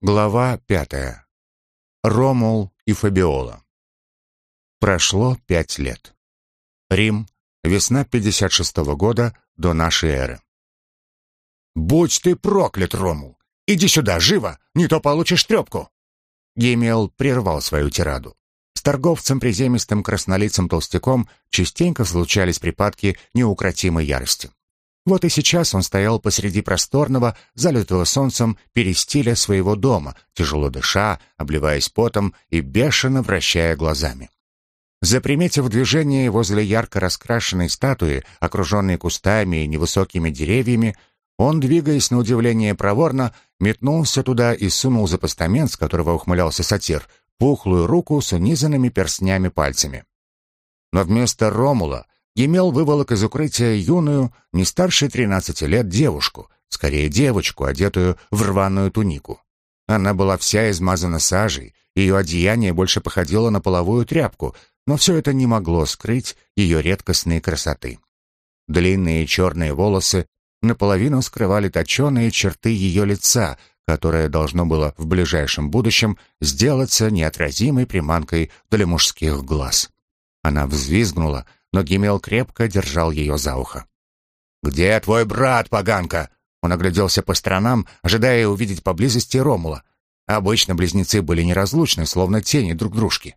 Глава пятая. Ромул и Фабиола. Прошло пять лет. Рим, весна 56 -го года до нашей эры. «Будь ты проклят, Ромул! Иди сюда, живо, не то получишь трепку!» Гемел прервал свою тираду. С торговцем приземистым краснолицым толстяком частенько случались припадки неукротимой ярости. Вот и сейчас он стоял посреди просторного, залитого солнцем перестиля своего дома, тяжело дыша, обливаясь потом и бешено вращая глазами. Заприметив движение возле ярко раскрашенной статуи, окруженной кустами и невысокими деревьями, он, двигаясь на удивление проворно, метнулся туда и сунул за постамент, с которого ухмылялся сатир, пухлую руку с унизанными перстнями пальцами. Но вместо Ромула Емел выволок из укрытия юную, не старше тринадцати лет девушку, скорее девочку, одетую в рваную тунику. Она была вся измазана сажей, ее одеяние больше походило на половую тряпку, но все это не могло скрыть ее редкостной красоты. Длинные черные волосы наполовину скрывали точеные черты ее лица, которое должно было в ближайшем будущем сделаться неотразимой приманкой для мужских глаз. Она взвизгнула, но Гимел крепко держал ее за ухо. «Где твой брат, поганка?» Он огляделся по сторонам, ожидая увидеть поблизости Ромула. Обычно близнецы были неразлучны, словно тени друг дружки.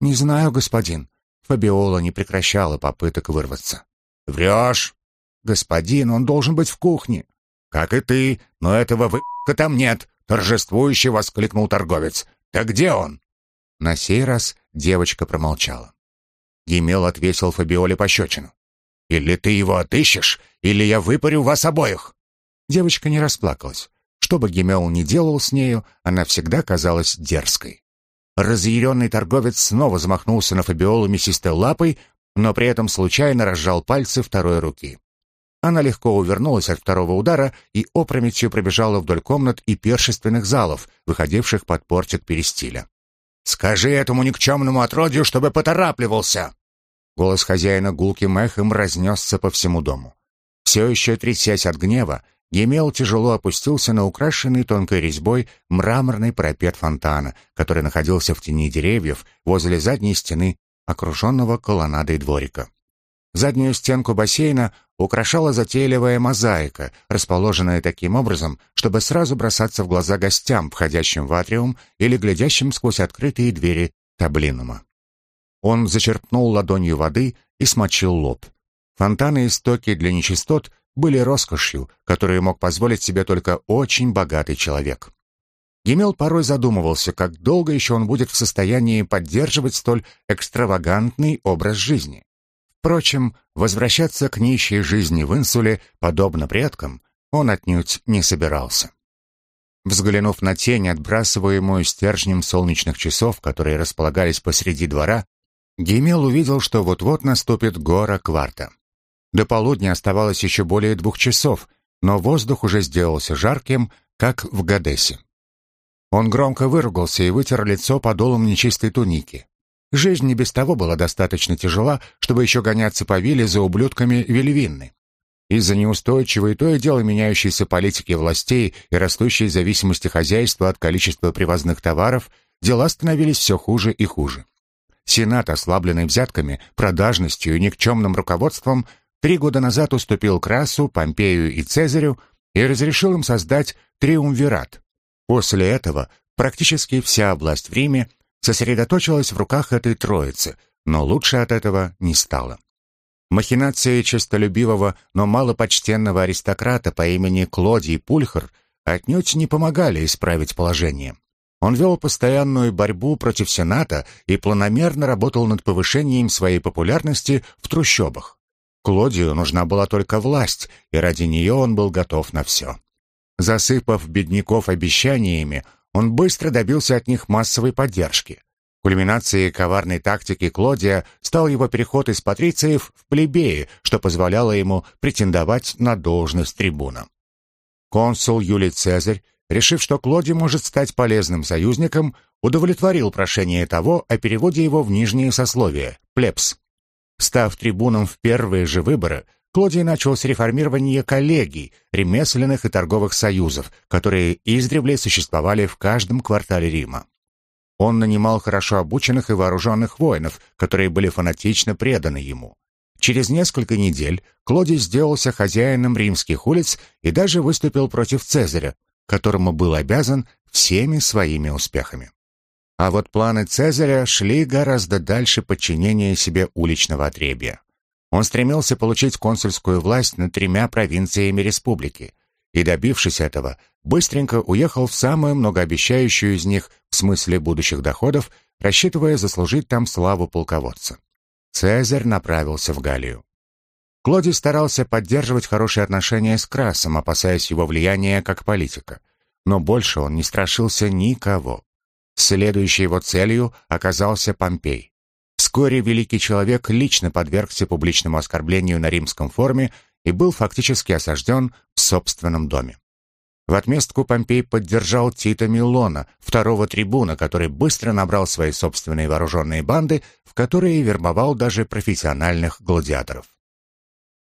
«Не знаю, господин». Фабиола не прекращала попыток вырваться. «Врешь!» «Господин, он должен быть в кухне». «Как и ты, но этого вы***ка там нет!» Торжествующе воскликнул торговец. «Так где он?» На сей раз девочка промолчала. Емел отвесил Фабиоле пощечину. «Или ты его отыщешь, или я выпарю вас обоих!» Девочка не расплакалась. Что бы Гемел ни делал с нею, она всегда казалась дерзкой. Разъяренный торговец снова замахнулся на Фабиолу мясистой лапой, но при этом случайно разжал пальцы второй руки. Она легко увернулась от второго удара и опрометью пробежала вдоль комнат и першественных залов, выходивших под портик перестиля. «Скажи этому никчемному отродью, чтобы поторапливался!» Голос хозяина гулким эхом разнесся по всему дому. Все еще трясясь от гнева, Емел тяжело опустился на украшенный тонкой резьбой мраморный парапет фонтана, который находился в тени деревьев возле задней стены, окруженного колоннадой дворика. Заднюю стенку бассейна украшала затейливая мозаика, расположенная таким образом, чтобы сразу бросаться в глаза гостям, входящим в атриум или глядящим сквозь открытые двери таблинума. Он зачерпнул ладонью воды и смочил лоб. Фонтаны и стоки для нечистот были роскошью, которую мог позволить себе только очень богатый человек. Гемел порой задумывался, как долго еще он будет в состоянии поддерживать столь экстравагантный образ жизни. Впрочем, возвращаться к нищей жизни в инсуле, подобно предкам, он отнюдь не собирался. Взглянув на тень, отбрасываемую стержнем солнечных часов, которые располагались посреди двора, Гемел увидел, что вот-вот наступит гора кварта. До полудня оставалось еще более двух часов, но воздух уже сделался жарким, как в Гадесе. Он громко выругался и вытер лицо подолом нечистой туники. Жизнь не без того была достаточно тяжела, чтобы еще гоняться по вилле за ублюдками Вельвинны. Из-за неустойчивой то и дело меняющейся политики властей и растущей зависимости хозяйства от количества привозных товаров, дела становились все хуже и хуже. Сенат, ослабленный взятками, продажностью и никчемным руководством, три года назад уступил Красу, Помпею и Цезарю и разрешил им создать триумвират. После этого практически вся власть в Риме сосредоточилась в руках этой троицы, но лучше от этого не стало. Махинации честолюбивого, но малопочтенного аристократа по имени Клодий Пульхар отнюдь не помогали исправить положение. Он вел постоянную борьбу против Сената и планомерно работал над повышением своей популярности в трущобах. Клодию нужна была только власть, и ради нее он был готов на все. Засыпав бедняков обещаниями, он быстро добился от них массовой поддержки. Кульминацией коварной тактики Клодия стал его переход из патрициев в плебеи, что позволяло ему претендовать на должность трибуна. Консул Юлий Цезарь решив, что Клоди может стать полезным союзником, удовлетворил прошение того о переводе его в нижнее сословие – плебс. Став трибуном в первые же выборы, Клодий начал с реформирования коллегий, ремесленных и торговых союзов, которые издревле существовали в каждом квартале Рима. Он нанимал хорошо обученных и вооруженных воинов, которые были фанатично преданы ему. Через несколько недель Клодий сделался хозяином римских улиц и даже выступил против Цезаря, которому был обязан всеми своими успехами. А вот планы Цезаря шли гораздо дальше подчинения себе уличного отребья. Он стремился получить консульскую власть над тремя провинциями республики и, добившись этого, быстренько уехал в самую многообещающую из них в смысле будущих доходов, рассчитывая заслужить там славу полководца. Цезарь направился в Галлию. Клодий старался поддерживать хорошие отношения с Красом, опасаясь его влияния как политика. Но больше он не страшился никого. Следующей его целью оказался Помпей. Вскоре великий человек лично подвергся публичному оскорблению на римском форуме и был фактически осажден в собственном доме. В отместку Помпей поддержал Тита Милона, второго трибуна, который быстро набрал свои собственные вооруженные банды, в которые вербовал даже профессиональных гладиаторов.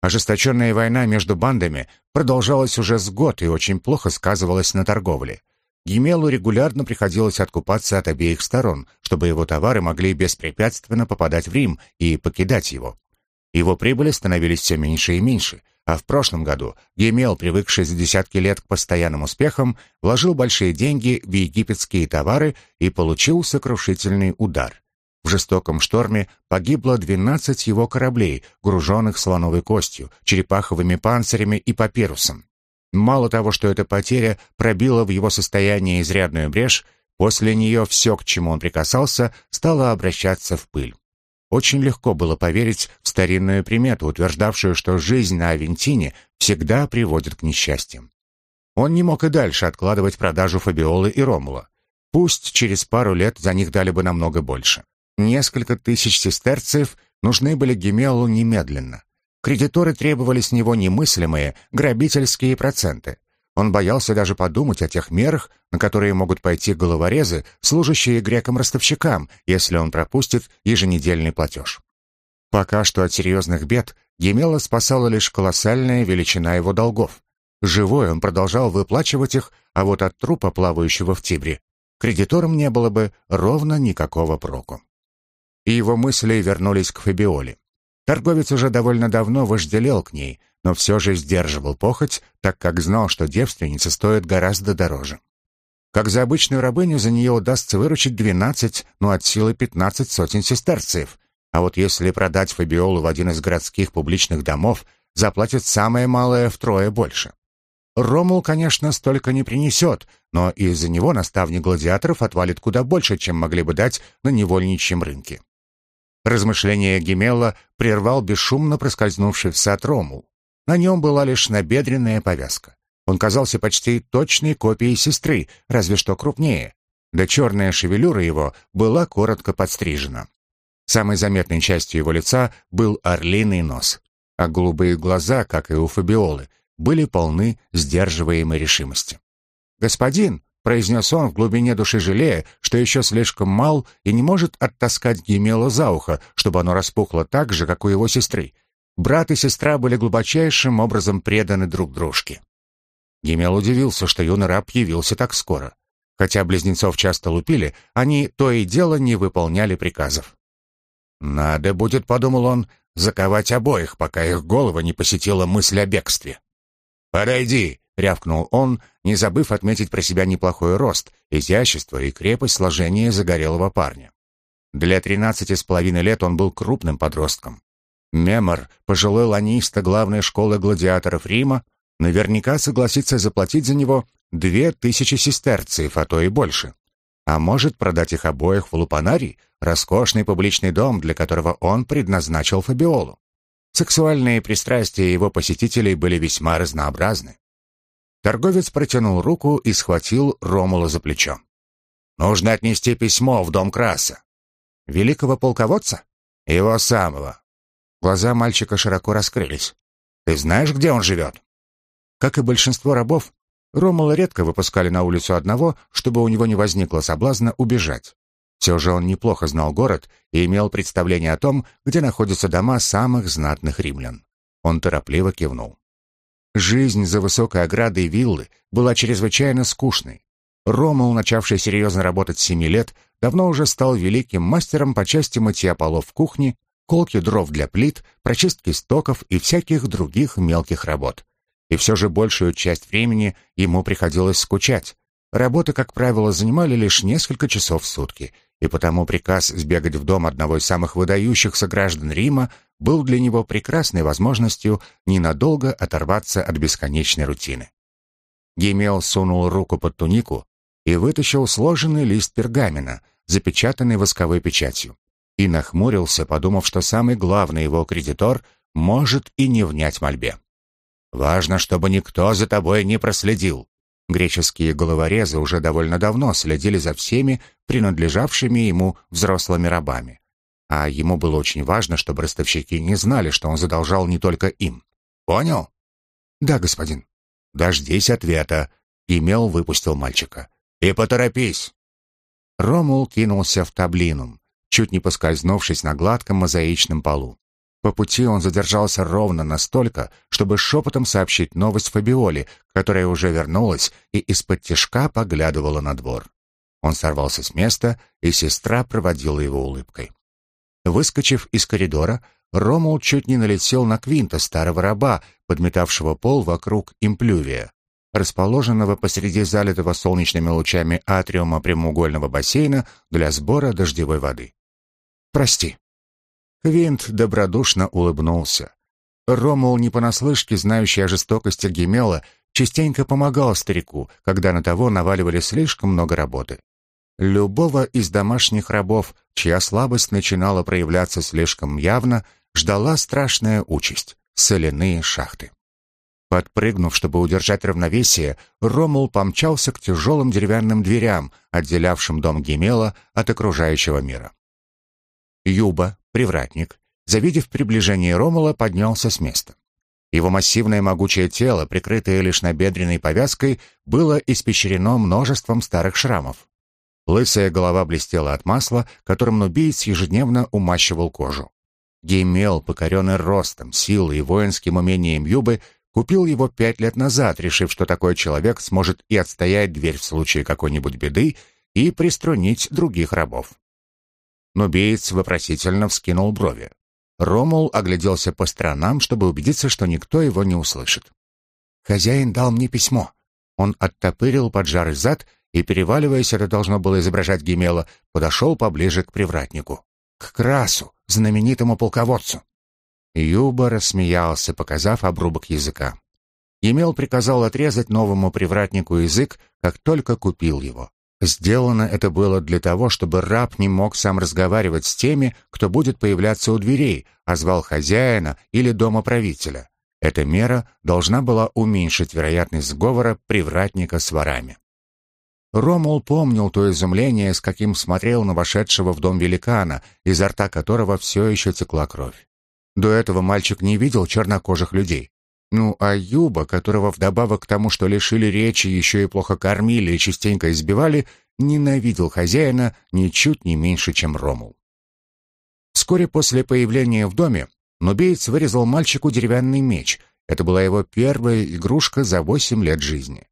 Ожесточенная война между бандами продолжалась уже с год и очень плохо сказывалась на торговле. Емелу регулярно приходилось откупаться от обеих сторон, чтобы его товары могли беспрепятственно попадать в Рим и покидать его. Его прибыли становились все меньше и меньше, а в прошлом году Емел, привыкший за десятки лет к постоянным успехам, вложил большие деньги в египетские товары и получил сокрушительный удар. В жестоком шторме погибло 12 его кораблей, груженных слоновой костью, черепаховыми панцирями и папирусом. Мало того, что эта потеря пробила в его состоянии изрядную брешь, после нее все, к чему он прикасался, стало обращаться в пыль. Очень легко было поверить в старинную примету, утверждавшую, что жизнь на Авентине всегда приводит к несчастьям. Он не мог и дальше откладывать продажу Фабиолы и Ромула. Пусть через пару лет за них дали бы намного больше. Несколько тысяч сестерцев нужны были Гемелу немедленно. Кредиторы требовали с него немыслимые грабительские проценты. Он боялся даже подумать о тех мерах, на которые могут пойти головорезы, служащие грекам-ростовщикам, если он пропустит еженедельный платеж. Пока что от серьезных бед Гемела спасала лишь колоссальная величина его долгов. Живой он продолжал выплачивать их, а вот от трупа, плавающего в Тибре, кредиторам не было бы ровно никакого проку. И его мысли вернулись к Фабиоле. Торговец уже довольно давно вожделел к ней, но все же сдерживал похоть, так как знал, что девственница стоит гораздо дороже. Как за обычную рабыню за нее удастся выручить двенадцать, ну от силы пятнадцать сотен сестерцев. А вот если продать Фабиолу в один из городских публичных домов, заплатит самое малое втрое больше. Ромул, конечно, столько не принесет, но из-за него наставник гладиаторов отвалит куда больше, чем могли бы дать на невольничьем рынке. Размышление Гемелла прервал бесшумно проскользнувший в сад Ромул. На нем была лишь набедренная повязка. Он казался почти точной копией сестры, разве что крупнее. Да черная шевелюра его была коротко подстрижена. Самой заметной частью его лица был орлиный нос, а голубые глаза, как и у Фабиолы, были полны сдерживаемой решимости. «Господин!» Произнес он в глубине души жалея, что еще слишком мал и не может оттаскать Гемела за ухо, чтобы оно распухло так же, как у его сестры. Брат и сестра были глубочайшим образом преданы друг дружке. Гемел удивился, что юный раб явился так скоро. Хотя близнецов часто лупили, они то и дело не выполняли приказов. «Надо будет», — подумал он, — «заковать обоих, пока их головы не посетила мысль о бегстве». «Подойди», рявкнул он, не забыв отметить про себя неплохой рост, изящество и крепость сложения загорелого парня. Для тринадцати с половиной лет он был крупным подростком. Мемор, пожилой ланиста главной школы гладиаторов Рима, наверняка согласится заплатить за него две тысячи сестерцев, а то и больше. А может продать их обоих в Лупанарий, роскошный публичный дом, для которого он предназначил Фабиолу. Сексуальные пристрастия его посетителей были весьма разнообразны. Торговец протянул руку и схватил Ромула за плечо. «Нужно отнести письмо в дом Краса». «Великого полководца?» «Его самого». Глаза мальчика широко раскрылись. «Ты знаешь, где он живет?» Как и большинство рабов, Ромула редко выпускали на улицу одного, чтобы у него не возникло соблазна убежать. Все же он неплохо знал город и имел представление о том, где находятся дома самых знатных римлян. Он торопливо кивнул. Жизнь за высокой оградой виллы была чрезвычайно скучной. Ромул, начавший серьезно работать с семи лет, давно уже стал великим мастером по части мытья полов в кухне, колки дров для плит, прочистки стоков и всяких других мелких работ. И все же большую часть времени ему приходилось скучать. Работы, как правило, занимали лишь несколько часов в сутки, и потому приказ сбегать в дом одного из самых выдающихся граждан Рима был для него прекрасной возможностью ненадолго оторваться от бесконечной рутины. Гемел сунул руку под тунику и вытащил сложенный лист пергамена, запечатанный восковой печатью, и нахмурился, подумав, что самый главный его кредитор может и не внять мольбе. «Важно, чтобы никто за тобой не проследил. Греческие головорезы уже довольно давно следили за всеми принадлежавшими ему взрослыми рабами. А ему было очень важно, чтобы ростовщики не знали, что он задолжал не только им. Понял? Да, господин. Дождись ответа. Имел выпустил мальчика. И поторопись. Ромул кинулся в таблинум, чуть не поскользнувшись на гладком мозаичном полу. По пути он задержался ровно настолько, чтобы шепотом сообщить новость Фабиоле, которая уже вернулась и из-под тишка поглядывала на двор. Он сорвался с места, и сестра проводила его улыбкой. Выскочив из коридора, Ромул чуть не налетел на Квинта, старого раба, подметавшего пол вокруг имплювия, расположенного посреди залитого солнечными лучами атриума прямоугольного бассейна для сбора дождевой воды. «Прости», Квинт добродушно улыбнулся. Ромул, не понаслышке знающий о жестокости Гемела, частенько помогал старику, когда на того наваливали слишком много работы. Любого из домашних рабов, чья слабость начинала проявляться слишком явно, ждала страшная участь — соляные шахты. Подпрыгнув, чтобы удержать равновесие, Ромул помчался к тяжелым деревянным дверям, отделявшим дом Гемела от окружающего мира. Юба, привратник, завидев приближение Ромула, поднялся с места. Его массивное могучее тело, прикрытое лишь набедренной повязкой, было испещрено множеством старых шрамов. Лысая голова блестела от масла, которым нубиец ежедневно умащивал кожу. Геймел, покоренный ростом, силой и воинским умением Юбы, купил его пять лет назад, решив, что такой человек сможет и отстоять дверь в случае какой-нибудь беды, и приструнить других рабов. Нубиец вопросительно вскинул брови. Ромул огляделся по сторонам, чтобы убедиться, что никто его не услышит. «Хозяин дал мне письмо». Он оттопырил поджарый зад и, переваливаясь, это должно было изображать Гемела, подошел поближе к привратнику. К Красу, знаменитому полководцу. Юба рассмеялся, показав обрубок языка. Емел приказал отрезать новому привратнику язык, как только купил его. Сделано это было для того, чтобы раб не мог сам разговаривать с теми, кто будет появляться у дверей, а звал хозяина или домоправителя. Эта мера должна была уменьшить вероятность сговора привратника с ворами. Ромул помнил то изумление, с каким смотрел на вошедшего в дом великана, изо рта которого все еще текла кровь. До этого мальчик не видел чернокожих людей. Ну, а Юба, которого вдобавок к тому, что лишили речи, еще и плохо кормили и частенько избивали, ненавидел хозяина ничуть не меньше, чем Ромул. Вскоре после появления в доме нубеец вырезал мальчику деревянный меч. Это была его первая игрушка за восемь лет жизни.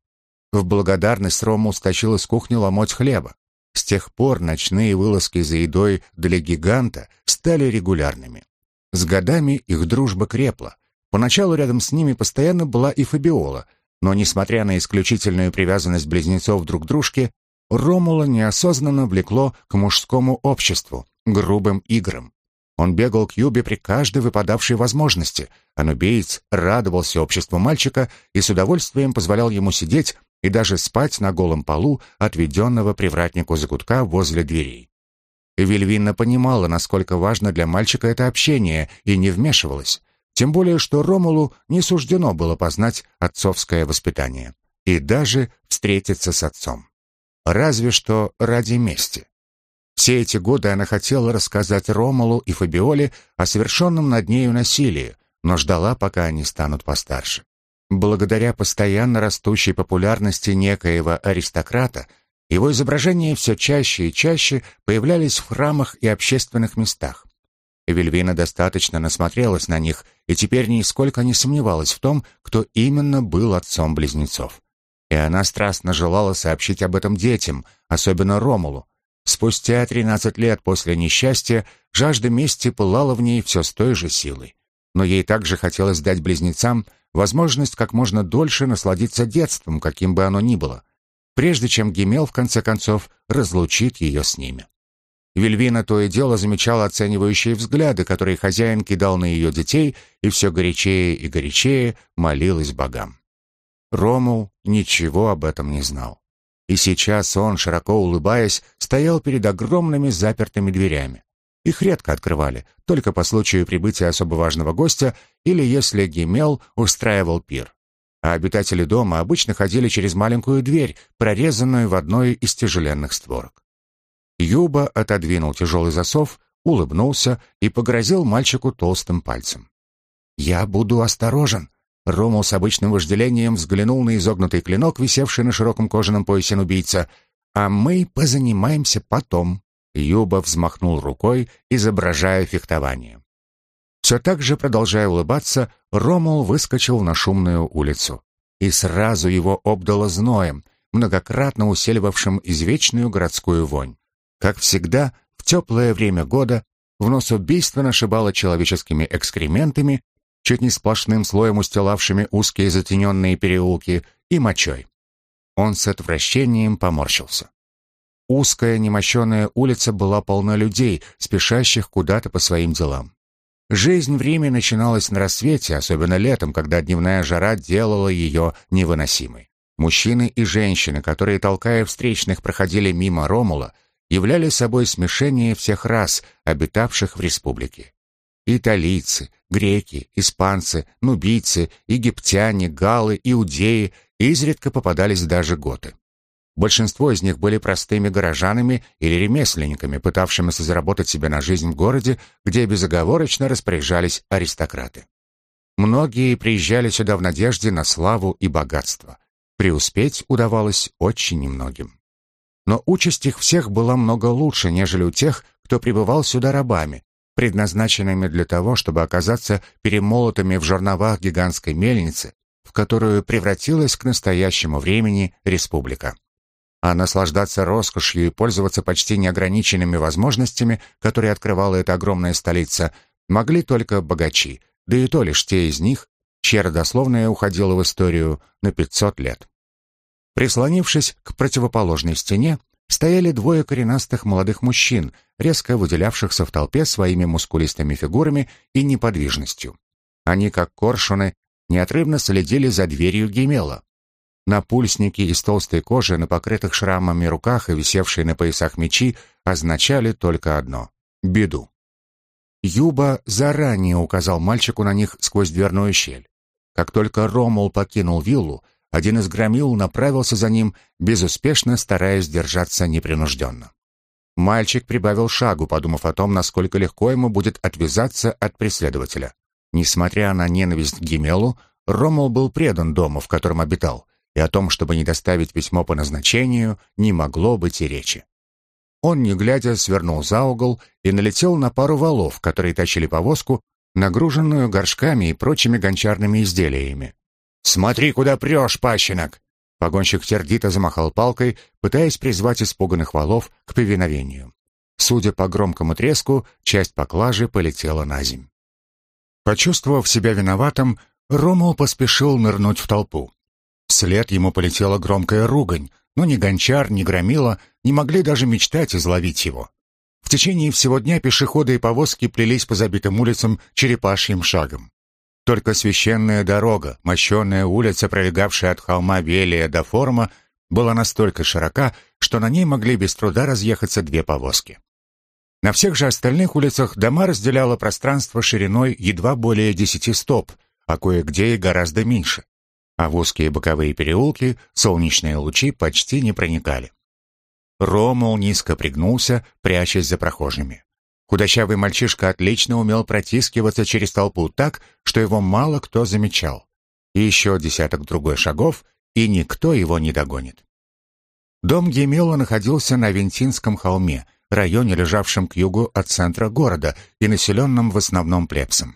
В благодарность Ромул стащил из кухни ломоть хлеба. С тех пор ночные вылазки за едой для гиганта стали регулярными. С годами их дружба крепла — Поначалу рядом с ними постоянно была и Фабиола, но, несмотря на исключительную привязанность близнецов друг к дружке, Ромула неосознанно влекло к мужскому обществу, грубым играм. Он бегал к Юбе при каждой выпадавшей возможности, а нубеец радовался обществу мальчика и с удовольствием позволял ему сидеть и даже спать на голом полу отведенного привратнику закутка возле дверей. Вильвинна понимала, насколько важно для мальчика это общение, и не вмешивалась. Тем более, что Ромулу не суждено было познать отцовское воспитание и даже встретиться с отцом. Разве что ради мести. Все эти годы она хотела рассказать Ромулу и Фабиоле о совершенном над нею насилии, но ждала, пока они станут постарше. Благодаря постоянно растущей популярности некоего аристократа, его изображения все чаще и чаще появлялись в храмах и общественных местах. Вильвина достаточно насмотрелась на них и теперь нисколько не сомневалась в том, кто именно был отцом близнецов. И она страстно желала сообщить об этом детям, особенно Ромулу. Спустя 13 лет после несчастья жажда мести пылала в ней все с той же силой. Но ей также хотелось дать близнецам возможность как можно дольше насладиться детством, каким бы оно ни было, прежде чем Гемел, в конце концов, разлучит ее с ними. Вильвина то и дело замечала оценивающие взгляды, которые хозяин кидал на ее детей, и все горячее и горячее молилась богам. Ромул ничего об этом не знал. И сейчас он, широко улыбаясь, стоял перед огромными запертыми дверями. Их редко открывали, только по случаю прибытия особо важного гостя или если Гемел устраивал пир. А обитатели дома обычно ходили через маленькую дверь, прорезанную в одной из тяжеленных створок. Юба отодвинул тяжелый засов, улыбнулся и погрозил мальчику толстым пальцем. «Я буду осторожен», Ромул с обычным вожделением взглянул на изогнутый клинок, висевший на широком кожаном поясе убийца. «А мы позанимаемся потом». Юба взмахнул рукой, изображая фехтование. Все так же, продолжая улыбаться, Ромул выскочил на шумную улицу. И сразу его обдало зноем, многократно усиливавшим извечную городскую вонь. Как всегда, в теплое время года в нос убийства нашибало человеческими экскрементами чуть не сплошным слоем устилавшими узкие затененные переулки, и мочой. Он с отвращением поморщился. Узкая немощенная улица была полна людей, спешащих куда-то по своим делам. Жизнь в Риме начиналась на рассвете, особенно летом, когда дневная жара делала ее невыносимой. Мужчины и женщины, которые, толкая встречных, проходили мимо Ромула, являли собой смешение всех рас, обитавших в республике. Италийцы, греки, испанцы, нубийцы, египтяне, галлы, иудеи, изредка попадались даже готы. Большинство из них были простыми горожанами или ремесленниками, пытавшимися заработать себе на жизнь в городе, где безоговорочно распоряжались аристократы. Многие приезжали сюда в надежде на славу и богатство. Преуспеть удавалось очень немногим. Но участь их всех была много лучше, нежели у тех, кто пребывал сюда рабами, предназначенными для того, чтобы оказаться перемолотыми в жерновах гигантской мельницы, в которую превратилась к настоящему времени республика. А наслаждаться роскошью и пользоваться почти неограниченными возможностями, которые открывала эта огромная столица, могли только богачи, да и то лишь те из них, чья родословная уходила в историю на 500 лет. Прислонившись к противоположной стене, стояли двое коренастых молодых мужчин, резко выделявшихся в толпе своими мускулистыми фигурами и неподвижностью. Они, как коршуны, неотрывно следили за дверью Гемела. На пульснике из толстой кожи, на покрытых шрамами руках и висевшие на поясах мечи означали только одно — беду. Юба заранее указал мальчику на них сквозь дверную щель. Как только Ромул покинул виллу, один из громил направился за ним, безуспешно стараясь держаться непринужденно. Мальчик прибавил шагу, подумав о том, насколько легко ему будет отвязаться от преследователя. Несмотря на ненависть к Гемелу, Ромул был предан дому, в котором обитал, и о том, чтобы не доставить письмо по назначению, не могло быть и речи. Он, не глядя, свернул за угол и налетел на пару валов, которые тащили повозку, нагруженную горшками и прочими гончарными изделиями. «Смотри, куда прешь, пащенок!» Погонщик сердито замахал палкой, пытаясь призвать испуганных валов к повиновению. Судя по громкому треску, часть поклажи полетела на земь. Почувствовав себя виноватым, Ромул поспешил нырнуть в толпу. Вслед ему полетела громкая ругань, но ни гончар, ни громила не могли даже мечтать изловить его. В течение всего дня пешеходы и повозки плелись по забитым улицам черепашьим шагом. Только священная дорога, мощенная улица, пролегавшая от холма Велия до форума, была настолько широка, что на ней могли без труда разъехаться две повозки. На всех же остальных улицах дома разделяло пространство шириной едва более десяти стоп, а кое-где и гораздо меньше. А в узкие боковые переулки солнечные лучи почти не проникали. Ромул низко пригнулся, прячась за прохожими. Худощавый мальчишка отлично умел протискиваться через толпу так, что его мало кто замечал. Еще десяток другой шагов, и никто его не догонит. Дом Гемела находился на Вентинском холме, районе, лежавшем к югу от центра города и населенном в основном плебсом.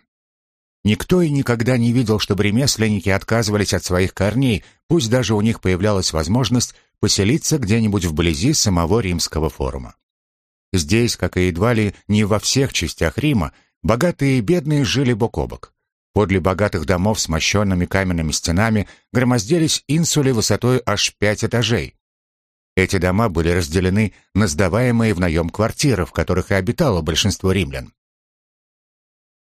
Никто и никогда не видел, чтобы ремесленники отказывались от своих корней, пусть даже у них появлялась возможность поселиться где-нибудь вблизи самого римского форума. Здесь, как и едва ли не во всех частях Рима, богатые и бедные жили бок о бок. Подле богатых домов с мощенными каменными стенами громоздились инсули высотой аж пять этажей. Эти дома были разделены на сдаваемые в наем квартиры, в которых и обитало большинство римлян.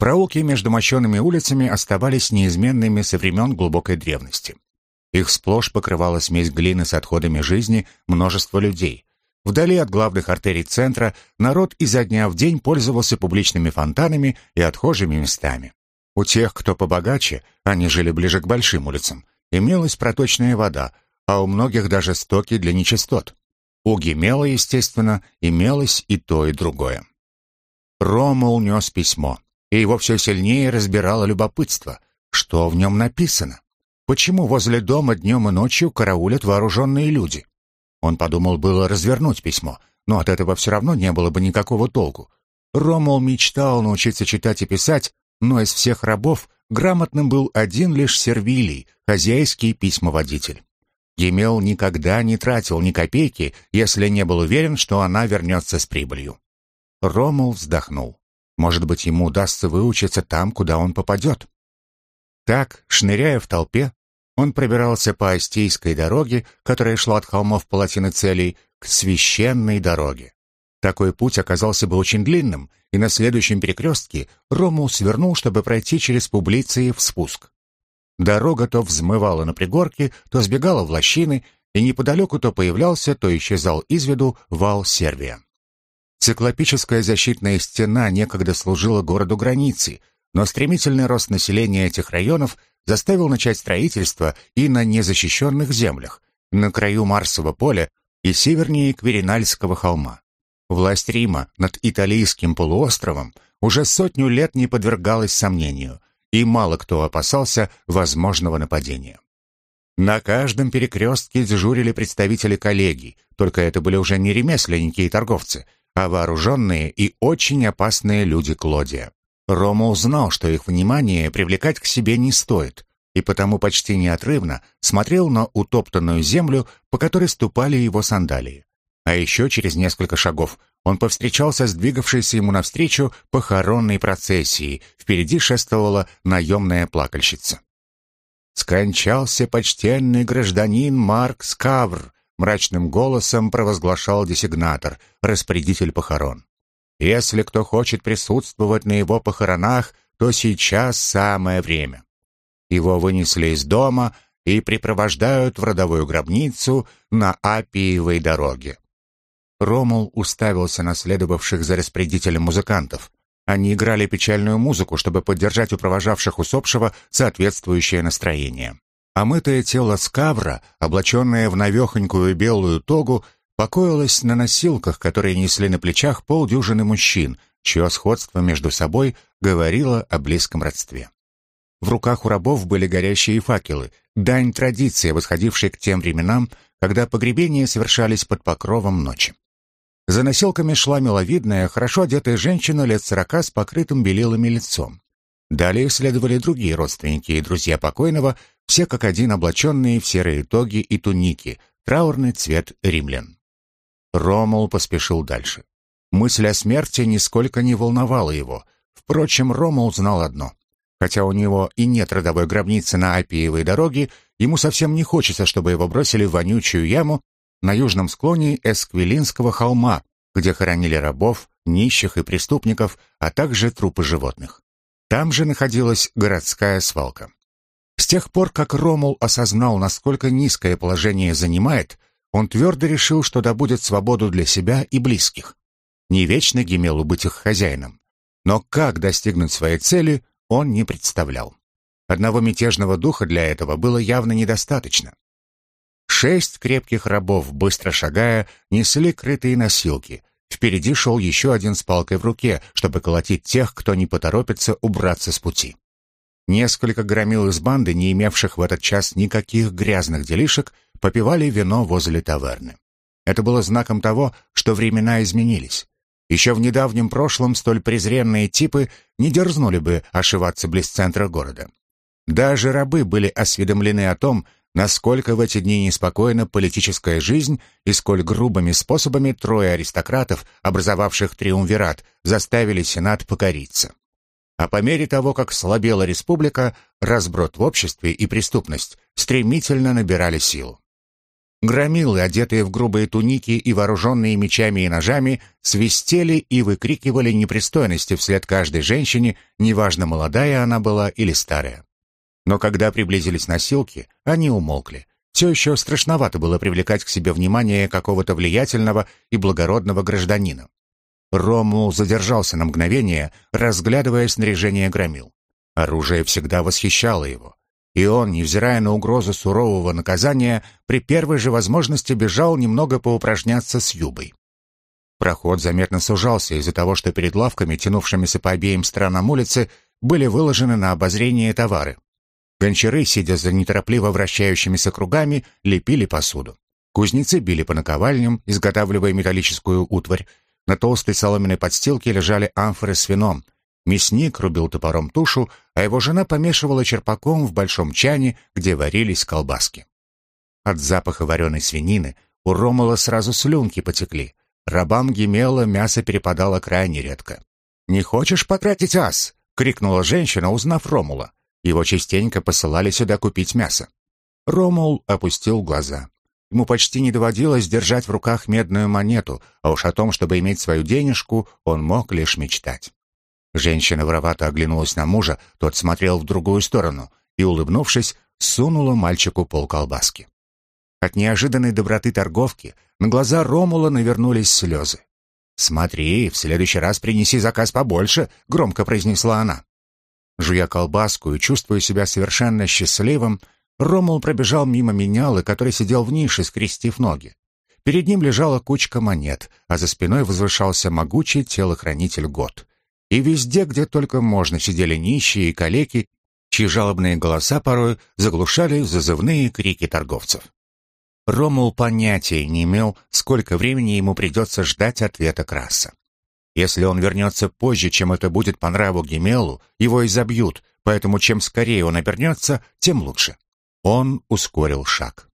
Проулки между мощенными улицами оставались неизменными со времен глубокой древности. Их сплошь покрывала смесь глины с отходами жизни множество людей. Вдали от главных артерий центра народ изо дня в день пользовался публичными фонтанами и отхожими местами. У тех, кто побогаче, они жили ближе к большим улицам, имелась проточная вода, а у многих даже стоки для нечистот. У Гемела, естественно, имелось и то, и другое. Ромул нес письмо, и его все сильнее разбирало любопытство. Что в нем написано? Почему возле дома днем и ночью караулят вооруженные люди? Он подумал было развернуть письмо, но от этого все равно не было бы никакого толку. Ромул мечтал научиться читать и писать, но из всех рабов грамотным был один лишь Сервилий, хозяйский письмоводитель. Емел никогда не тратил ни копейки, если не был уверен, что она вернется с прибылью. Ромул вздохнул. Может быть, ему удастся выучиться там, куда он попадет. Так, шныряя в толпе, он пробирался по Остейской дороге, которая шла от холмов Палатины Целей, к священной дороге. Такой путь оказался бы очень длинным, и на следующем перекрестке Рому свернул, чтобы пройти через Публиции в спуск. Дорога то взмывала на пригорке, то сбегала в лощины, и неподалеку то появлялся, то исчезал из виду вал Сервия. Циклопическая защитная стена некогда служила городу границей, но стремительный рост населения этих районов заставил начать строительство и на незащищенных землях, на краю Марсового поля и севернее Кверинальского холма. Власть Рима над Италийским полуостровом уже сотню лет не подвергалась сомнению, и мало кто опасался возможного нападения. На каждом перекрестке дежурили представители коллегий, только это были уже не ремесленники и торговцы, а вооруженные и очень опасные люди Клодия. Рома узнал, что их внимание привлекать к себе не стоит, и потому почти неотрывно смотрел на утоптанную землю, по которой ступали его сандалии. А еще через несколько шагов он повстречался с двигавшейся ему навстречу похоронной процессией. Впереди шествовала наемная плакальщица. «Скончался почтенный гражданин Марк Скавр», мрачным голосом провозглашал десигнатор, распорядитель похорон. «Если кто хочет присутствовать на его похоронах, то сейчас самое время». Его вынесли из дома и припровождают в родовую гробницу на Апиевой дороге. Ромул уставился на следовавших за распорядителем музыкантов. Они играли печальную музыку, чтобы поддержать у провожавших усопшего соответствующее настроение. А мытое тело скавра, облаченное в навехонькую белую тогу, покоилось на носилках, которые несли на плечах полдюжины мужчин, чье сходство между собой говорило о близком родстве. В руках у рабов были горящие факелы, дань традиции, восходившей к тем временам, когда погребения совершались под покровом ночи. За носилками шла миловидная, хорошо одетая женщина лет сорока с покрытым белилами лицом. Далее следовали другие родственники и друзья покойного, все как один облаченные в серые тоги и туники, траурный цвет римлян. Ромул поспешил дальше. Мысль о смерти нисколько не волновала его. Впрочем, Ромул знал одно. Хотя у него и нет родовой гробницы на Апиевой дороге, ему совсем не хочется, чтобы его бросили в вонючую яму на южном склоне Эсквилинского холма, где хоронили рабов, нищих и преступников, а также трупы животных. Там же находилась городская свалка. С тех пор, как Ромул осознал, насколько низкое положение занимает, он твердо решил, что добудет свободу для себя и близких. Не вечно Гемелу быть их хозяином. Но как достигнуть своей цели, он не представлял. Одного мятежного духа для этого было явно недостаточно. Шесть крепких рабов, быстро шагая, несли крытые носилки. Впереди шел еще один с палкой в руке, чтобы колотить тех, кто не поторопится убраться с пути. Несколько громил из банды, не имевших в этот час никаких грязных делишек, попивали вино возле таверны. Это было знаком того, что времена изменились. Еще в недавнем прошлом столь презренные типы не дерзнули бы ошиваться близ центра города. Даже рабы были осведомлены о том, насколько в эти дни неспокойна политическая жизнь и сколь грубыми способами трое аристократов, образовавших триумвират, заставили Сенат покориться. А по мере того, как слабела республика, разброд в обществе и преступность стремительно набирали силу. Громилы, одетые в грубые туники и вооруженные мечами и ножами, свистели и выкрикивали непристойности вслед каждой женщине, неважно, молодая она была или старая. Но когда приблизились носилки, они умолкли. Все еще страшновато было привлекать к себе внимание какого-то влиятельного и благородного гражданина. Ромул задержался на мгновение, разглядывая снаряжение громил. Оружие всегда восхищало его. И он, невзирая на угрозу сурового наказания, при первой же возможности бежал немного поупражняться с юбой. Проход заметно сужался из-за того, что перед лавками, тянувшимися по обеим сторонам улицы, были выложены на обозрение товары. Гончары, сидя за неторопливо вращающимися кругами, лепили посуду. Кузнецы били по наковальням, изготавливая металлическую утварь. На толстой соломенной подстилке лежали амфоры с вином. Мясник рубил топором тушу, а его жена помешивала черпаком в большом чане, где варились колбаски. От запаха вареной свинины у Ромула сразу слюнки потекли. Рабам Гемела мясо перепадало крайне редко. «Не хочешь потратить ас?» — крикнула женщина, узнав Ромула. Его частенько посылали сюда купить мясо. Ромул опустил глаза. Ему почти не доводилось держать в руках медную монету, а уж о том, чтобы иметь свою денежку, он мог лишь мечтать. Женщина воровато оглянулась на мужа, тот смотрел в другую сторону и, улыбнувшись, сунула мальчику полколбаски. От неожиданной доброты торговки на глаза Ромула навернулись слезы. «Смотри, в следующий раз принеси заказ побольше», — громко произнесла она. Жуя колбаску и чувствуя себя совершенно счастливым, Ромул пробежал мимо менялы, который сидел в нише, скрестив ноги. Перед ним лежала кучка монет, а за спиной возвышался могучий телохранитель Год. И везде, где только можно, сидели нищие и калеки, чьи жалобные голоса порой заглушали зазывные крики торговцев. Ромул понятия не имел, сколько времени ему придется ждать ответа Краса. Если он вернется позже, чем это будет по нраву Гемелу, его изобьют, поэтому чем скорее он обернется, тем лучше. Он ускорил шаг.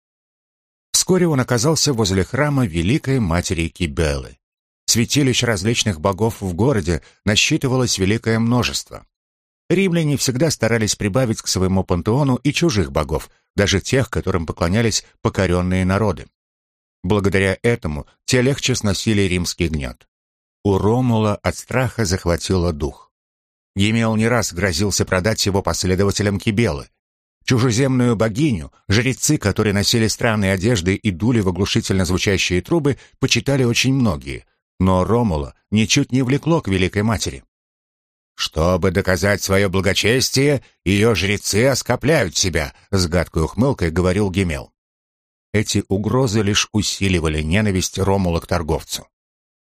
Вскоре он оказался возле храма Великой Матери Кибелы. Святилищ различных богов в городе насчитывалось великое множество. Римляне всегда старались прибавить к своему пантеону и чужих богов, даже тех, которым поклонялись покоренные народы. Благодаря этому те легче сносили римский гнет. У Ромула от страха захватило дух. Емел не раз грозился продать его последователям Кибелы. Чужеземную богиню, жрецы, которые носили странные одежды и дули в оглушительно звучащие трубы, почитали очень многие, но Ромула ничуть не влекло к Великой Матери. «Чтобы доказать свое благочестие, ее жрецы оскопляют себя», — с гадкой ухмылкой говорил Гемел. Эти угрозы лишь усиливали ненависть Ромула к торговцу.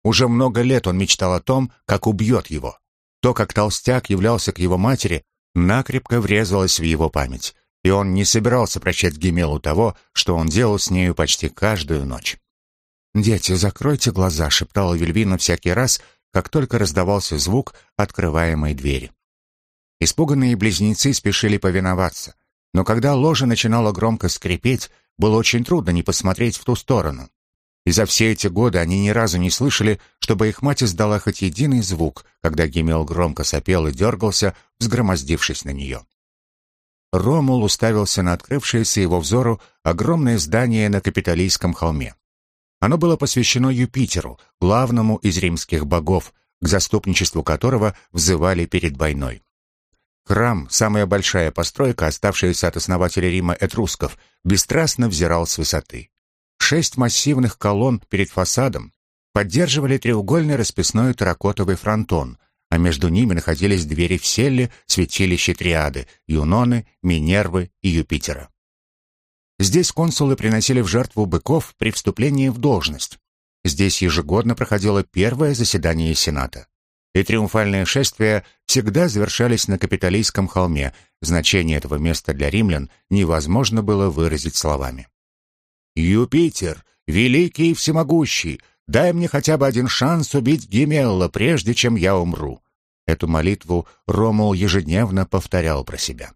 Уже много лет он мечтал о том, как убьет его. То, как толстяк являлся к его матери, накрепко врезалось в его память, и он не собирался прощать Гемелу того, что он делал с нею почти каждую ночь. «Дети, закройте глаза», — шептала Вильвина всякий раз, как только раздавался звук открываемой двери. Испуганные близнецы спешили повиноваться, но когда ложа начинала громко скрипеть, было очень трудно не посмотреть в ту сторону. И за все эти годы они ни разу не слышали, чтобы их мать издала хоть единый звук, когда Гемел громко сопел и дергался, взгромоздившись на нее. Ромул уставился на открывшееся его взору огромное здание на Капитолийском холме. Оно было посвящено Юпитеру, главному из римских богов, к заступничеству которого взывали перед войной. Храм, самая большая постройка, оставшаяся от основателя Рима Этрусков, бесстрастно взирал с высоты. Шесть массивных колонн перед фасадом поддерживали треугольный расписной терракотовый фронтон, а между ними находились двери в селле, святилище Триады, Юноны, Минервы и Юпитера. Здесь консулы приносили в жертву быков при вступлении в должность. Здесь ежегодно проходило первое заседание Сената. И триумфальные шествия всегда завершались на Капитолийском холме. Значение этого места для римлян невозможно было выразить словами. Юпитер, великий и всемогущий, дай мне хотя бы один шанс убить Гемелла, прежде чем я умру». Эту молитву Ромул ежедневно повторял про себя.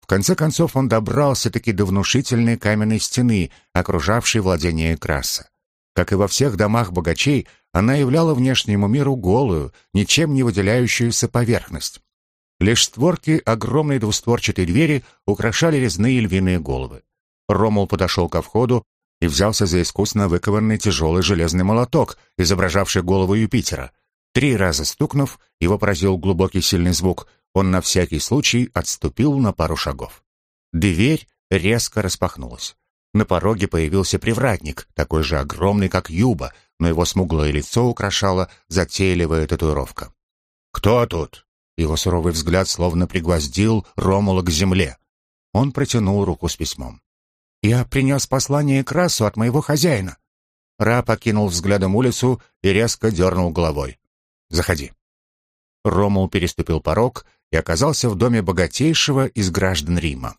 В конце концов он добрался-таки до внушительной каменной стены, окружавшей владение Краса. Как и во всех домах богачей, она являла внешнему миру голую, ничем не выделяющуюся поверхность. Лишь створки огромной двустворчатой двери украшали резные львиные головы. Ромул подошел ко входу и взялся за искусно выкованный тяжелый железный молоток, изображавший голову Юпитера. Три раза стукнув, его поразил глубокий сильный звук. Он на всякий случай отступил на пару шагов. Дверь резко распахнулась. На пороге появился привратник, такой же огромный, как Юба, но его смуглое лицо украшала затейливая татуировка. «Кто тут?» Его суровый взгляд словно пригвоздил Ромула к земле. Он протянул руку с письмом. «Я принес послание Красу от моего хозяина». Раб окинул взглядом улицу и резко дернул головой. «Заходи». Ромул переступил порог и оказался в доме богатейшего из граждан Рима.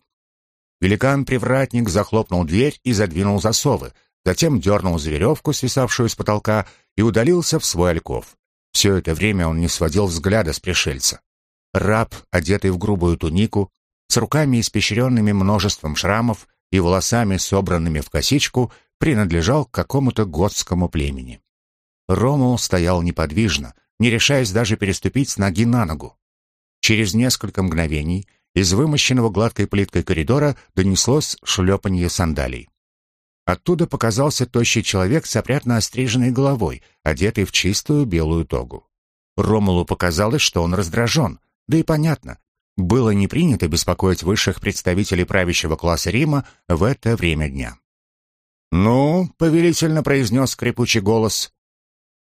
Великан-привратник захлопнул дверь и задвинул засовы, затем дернул за веревку, свисавшую с потолка, и удалился в свой альков. Все это время он не сводил взгляда с пришельца. Раб, одетый в грубую тунику, с руками испещренными множеством шрамов и волосами, собранными в косичку, принадлежал к какому-то готскому племени. Ромул стоял неподвижно, не решаясь даже переступить с ноги на ногу. Через несколько мгновений из вымощенного гладкой плиткой коридора донеслось шлепанье сандалий. Оттуда показался тощий человек с опрятно остриженной головой, одетый в чистую белую тогу. Ромулу показалось, что он раздражен, да и понятно. Было не принято беспокоить высших представителей правящего класса Рима в это время дня. «Ну», — повелительно произнес скрипучий голос.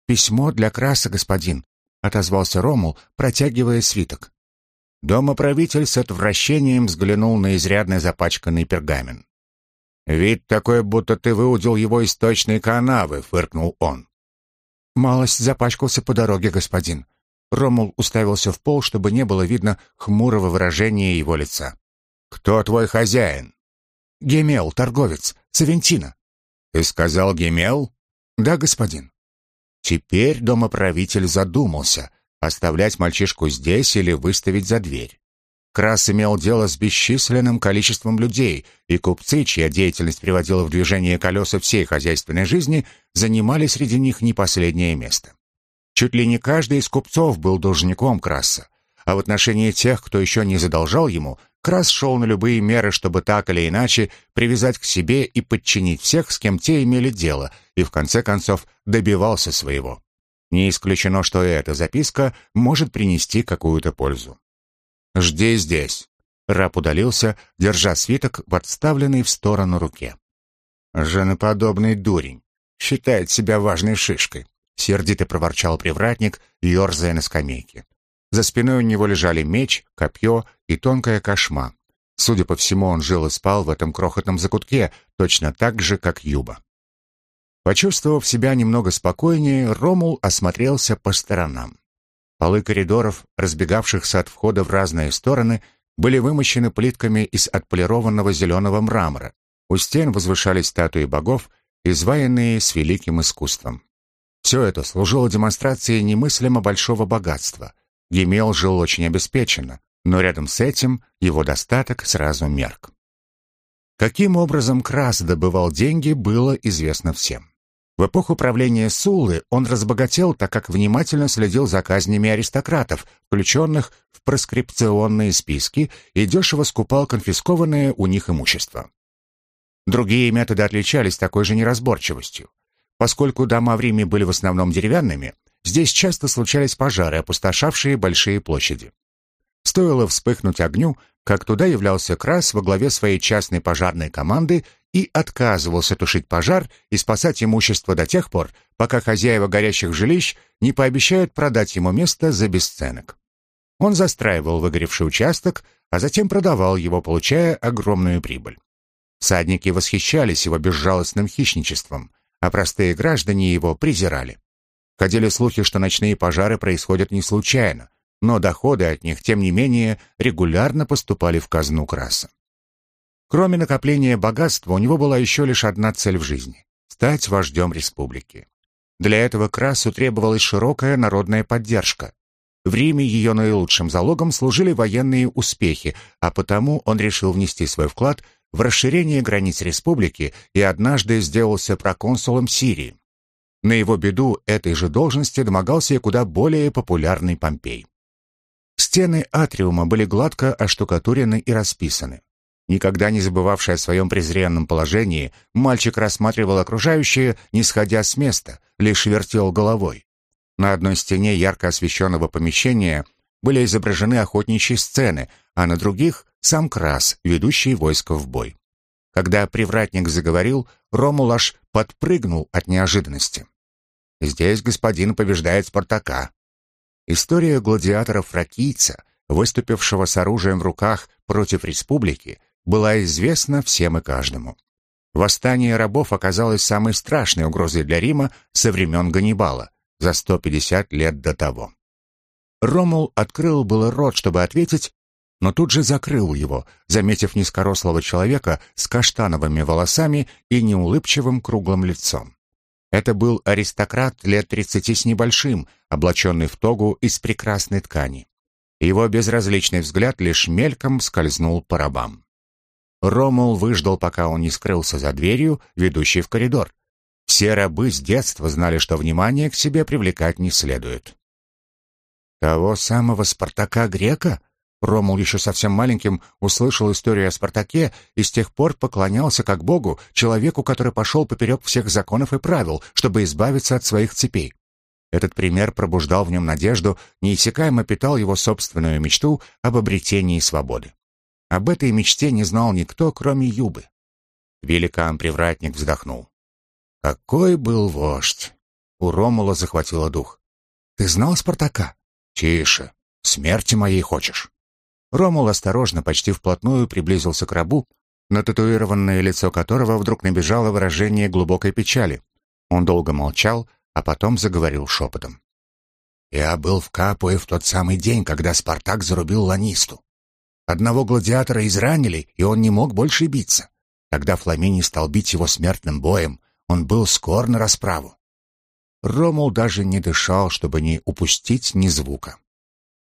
«Письмо для краса, господин», — отозвался Ромул, протягивая свиток. Домоправитель с отвращением взглянул на изрядно запачканный пергамент. «Вид такой, будто ты выудил его из точной канавы», — фыркнул он. «Малость запачкался по дороге, господин». Ромул уставился в пол, чтобы не было видно хмурого выражения его лица. «Кто твой хозяин?» «Гемел, торговец, Савентина». «Ты сказал Гемел?» «Да, господин». Теперь домоправитель задумался, оставлять мальчишку здесь или выставить за дверь. Крас имел дело с бесчисленным количеством людей, и купцы, чья деятельность приводила в движение колеса всей хозяйственной жизни, занимали среди них не последнее место. Чуть ли не каждый из купцов был должником Краса, а в отношении тех, кто еще не задолжал ему, Крас шел на любые меры, чтобы так или иначе привязать к себе и подчинить всех, с кем те имели дело, и в конце концов добивался своего. Не исключено, что эта записка может принести какую-то пользу. «Жди здесь». Раб удалился, держа свиток в отставленной в сторону руке. «Женоподобный дурень. Считает себя важной шишкой», — сердито проворчал привратник, ерзая на скамейке. За спиной у него лежали меч, копье и тонкая кошма. Судя по всему, он жил и спал в этом крохотном закутке, точно так же, как Юба. Почувствовав себя немного спокойнее, Ромул осмотрелся по сторонам. Полы коридоров, разбегавшихся от входа в разные стороны, были вымощены плитками из отполированного зеленого мрамора. У стен возвышались статуи богов, изваянные с великим искусством. Все это служило демонстрацией немыслимо большого богатства. Гемел жил очень обеспеченно, но рядом с этим его достаток сразу мерк. Каким образом Крас добывал деньги, было известно всем. В эпоху правления Суллы он разбогател, так как внимательно следил за казнями аристократов, включенных в проскрипционные списки, и дешево скупал конфискованное у них имущество. Другие методы отличались такой же неразборчивостью. Поскольку дома в Риме были в основном деревянными, здесь часто случались пожары, опустошавшие большие площади. Стоило вспыхнуть огню, как туда являлся Крас во главе своей частной пожарной команды и отказывался тушить пожар и спасать имущество до тех пор, пока хозяева горящих жилищ не пообещают продать ему место за бесценок. Он застраивал выгоревший участок, а затем продавал его, получая огромную прибыль. Садники восхищались его безжалостным хищничеством, а простые граждане его презирали. Ходили слухи, что ночные пожары происходят не случайно, но доходы от них, тем не менее, регулярно поступали в казну Краса. Кроме накопления богатства, у него была еще лишь одна цель в жизни — стать вождем республики. Для этого Красу требовалась широкая народная поддержка. В Риме ее наилучшим залогом служили военные успехи, а потому он решил внести свой вклад в расширение границ республики и однажды сделался проконсулом Сирии. На его беду этой же должности домогался и куда более популярный Помпей. Стены атриума были гладко оштукатурены и расписаны. Никогда не забывавший о своем презренном положении, мальчик рассматривал окружающее, не сходя с места, лишь вертел головой. На одной стене ярко освещенного помещения были изображены охотничьи сцены, а на других — сам Крас, ведущий войско в бой. Когда привратник заговорил, Ромул аж подпрыгнул от неожиданности. «Здесь господин побеждает Спартака». История гладиатора-фракийца, выступившего с оружием в руках против республики, была известна всем и каждому. Восстание рабов оказалось самой страшной угрозой для Рима со времен Ганнибала, за 150 лет до того. Ромул открыл было рот, чтобы ответить, но тут же закрыл его, заметив низкорослого человека с каштановыми волосами и неулыбчивым круглым лицом. Это был аристократ лет тридцати с небольшим, облаченный в тогу из прекрасной ткани. Его безразличный взгляд лишь мельком скользнул по рабам. Ромул выждал, пока он не скрылся за дверью, ведущей в коридор. Все рабы с детства знали, что внимание к себе привлекать не следует. Того самого Спартака Грека? Ромул еще совсем маленьким услышал историю о Спартаке и с тех пор поклонялся как богу, человеку, который пошел поперек всех законов и правил, чтобы избавиться от своих цепей. Этот пример пробуждал в нем надежду, неиссякаемо питал его собственную мечту об обретении свободы. Об этой мечте не знал никто, кроме Юбы. Великан-привратник вздохнул. Какой был вождь! У Ромула захватило дух. Ты знал Спартака? Тише. Смерти моей хочешь? Ромул осторожно, почти вплотную приблизился к рабу, на татуированное лицо которого вдруг набежало выражение глубокой печали. Он долго молчал, а потом заговорил шепотом. «Я был в Капуе в тот самый день, когда Спартак зарубил Ланисту. Одного гладиатора изранили, и он не мог больше биться. Тогда Фламиний стал бить его смертным боем. Он был скор на расправу. Ромул даже не дышал, чтобы не упустить ни звука.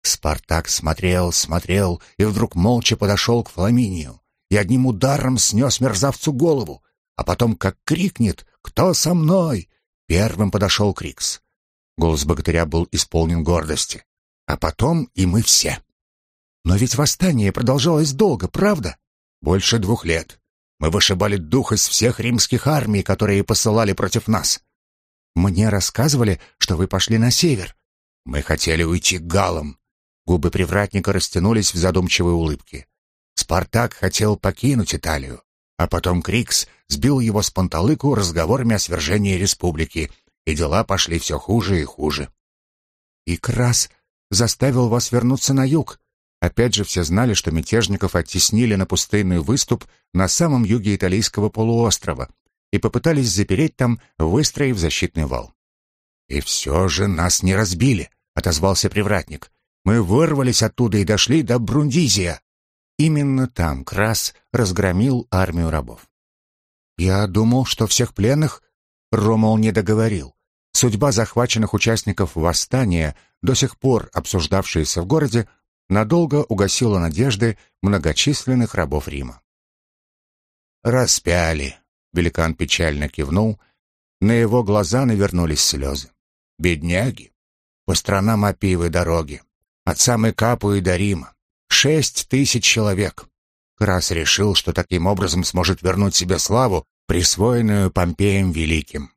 Спартак смотрел, смотрел и вдруг молча подошел к Фламинию и одним ударом снес мерзавцу голову, а потом как крикнет «Кто со мной?». Первым подошел Крикс. Голос богатыря был исполнен гордости. А потом и мы все. Но ведь восстание продолжалось долго, правда? Больше двух лет. Мы вышибали дух из всех римских армий, которые посылали против нас. Мне рассказывали, что вы пошли на север. Мы хотели уйти галам. Губы привратника растянулись в задумчивой улыбке. Спартак хотел покинуть Италию, а потом Крикс сбил его с панталыку разговорами о свержении республики, и дела пошли все хуже и хуже. И Крас заставил вас вернуться на юг. Опять же, все знали, что мятежников оттеснили на пустынный выступ на самом юге италийского полуострова и попытались запереть там, выстроив защитный вал. «И все же нас не разбили», — отозвался привратник. «Мы вырвались оттуда и дошли до Брундизия». Именно там Крас разгромил армию рабов. «Я думал, что всех пленных...» Ромул не договорил. Судьба захваченных участников восстания, до сих пор обсуждавшаяся в городе, надолго угасила надежды многочисленных рабов Рима. «Распяли», — великан печально кивнул, на его глаза навернулись слезы. «Бедняги! По странам Апиевой дороги, от самой Капу и до Рима. Шесть тысяч человек. Крас решил, что таким образом сможет вернуть себе славу, присвоенную Помпеем Великим.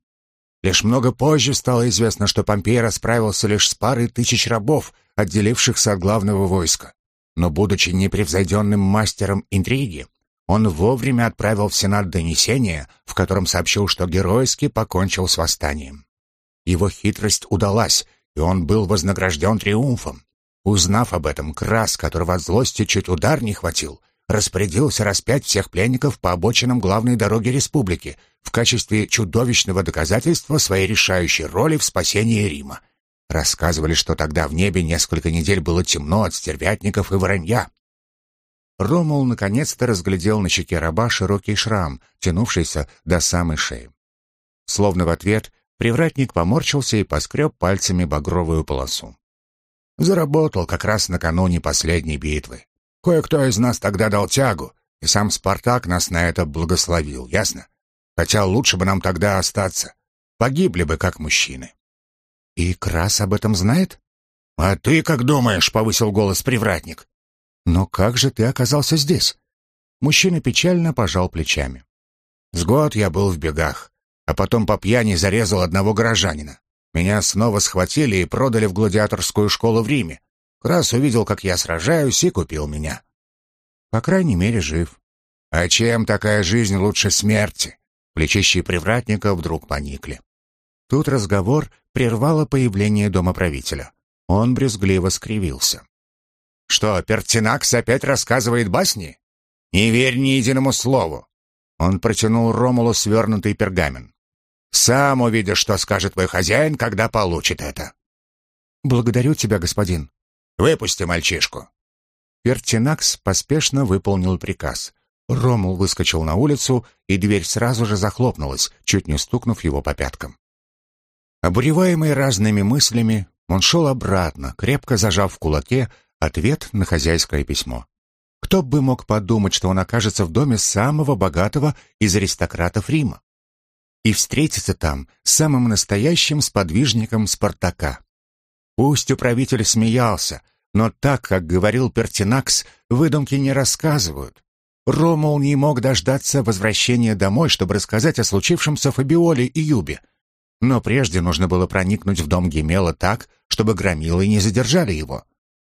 Лишь много позже стало известно, что Помпей расправился лишь с парой тысяч рабов, отделившихся от главного войска. Но, будучи непревзойденным мастером интриги, он вовремя отправил в Сенат донесение, в котором сообщил, что геройски покончил с восстанием. Его хитрость удалась, и он был вознагражден триумфом. Узнав об этом, Крас, которого от злости чуть удар не хватил, распорядился распять всех пленников по обочинам главной дороги республики в качестве чудовищного доказательства своей решающей роли в спасении Рима. Рассказывали, что тогда в небе несколько недель было темно от стервятников и воронья. Ромул наконец-то разглядел на щеке раба широкий шрам, тянувшийся до самой шеи. Словно в ответ Привратник поморщился и поскреб пальцами багровую полосу. Заработал как раз накануне последней битвы. Кое-кто из нас тогда дал тягу, и сам Спартак нас на это благословил, ясно? Хотя лучше бы нам тогда остаться. Погибли бы как мужчины. И Крас об этом знает? А ты как думаешь, повысил голос привратник. Но как же ты оказался здесь? Мужчина печально пожал плечами. С год я был в бегах, а потом по пьяни зарезал одного горожанина. Меня снова схватили и продали в гладиаторскую школу в Риме. Крас увидел, как я сражаюсь, и купил меня. По крайней мере, жив. А чем такая жизнь лучше смерти? Плечищи привратника вдруг поникли. Тут разговор прервало появление домоправителя. Он брезгливо скривился. «Что, Пертинакс опять рассказывает басни? Не верь ни единому слову!» Он протянул Ромулу свернутый пергамент. «Сам увидишь, что скажет твой хозяин, когда получит это». «Благодарю тебя, господин». «Выпусти мальчишку». Пертинакс поспешно выполнил приказ. Ромул выскочил на улицу, и дверь сразу же захлопнулась, чуть не стукнув его по пяткам. Обуреваемый разными мыслями, он шел обратно, крепко зажав в кулаке ответ на хозяйское письмо. Кто бы мог подумать, что он окажется в доме самого богатого из аристократов Рима и встретится там с самым настоящим сподвижником Спартака. Пусть управитель смеялся, но так, как говорил Пертинакс, выдумки не рассказывают. Ромул не мог дождаться возвращения домой, чтобы рассказать о случившемся Фабиоле и Юбе. Но прежде нужно было проникнуть в дом Гемела так, чтобы громилы не задержали его.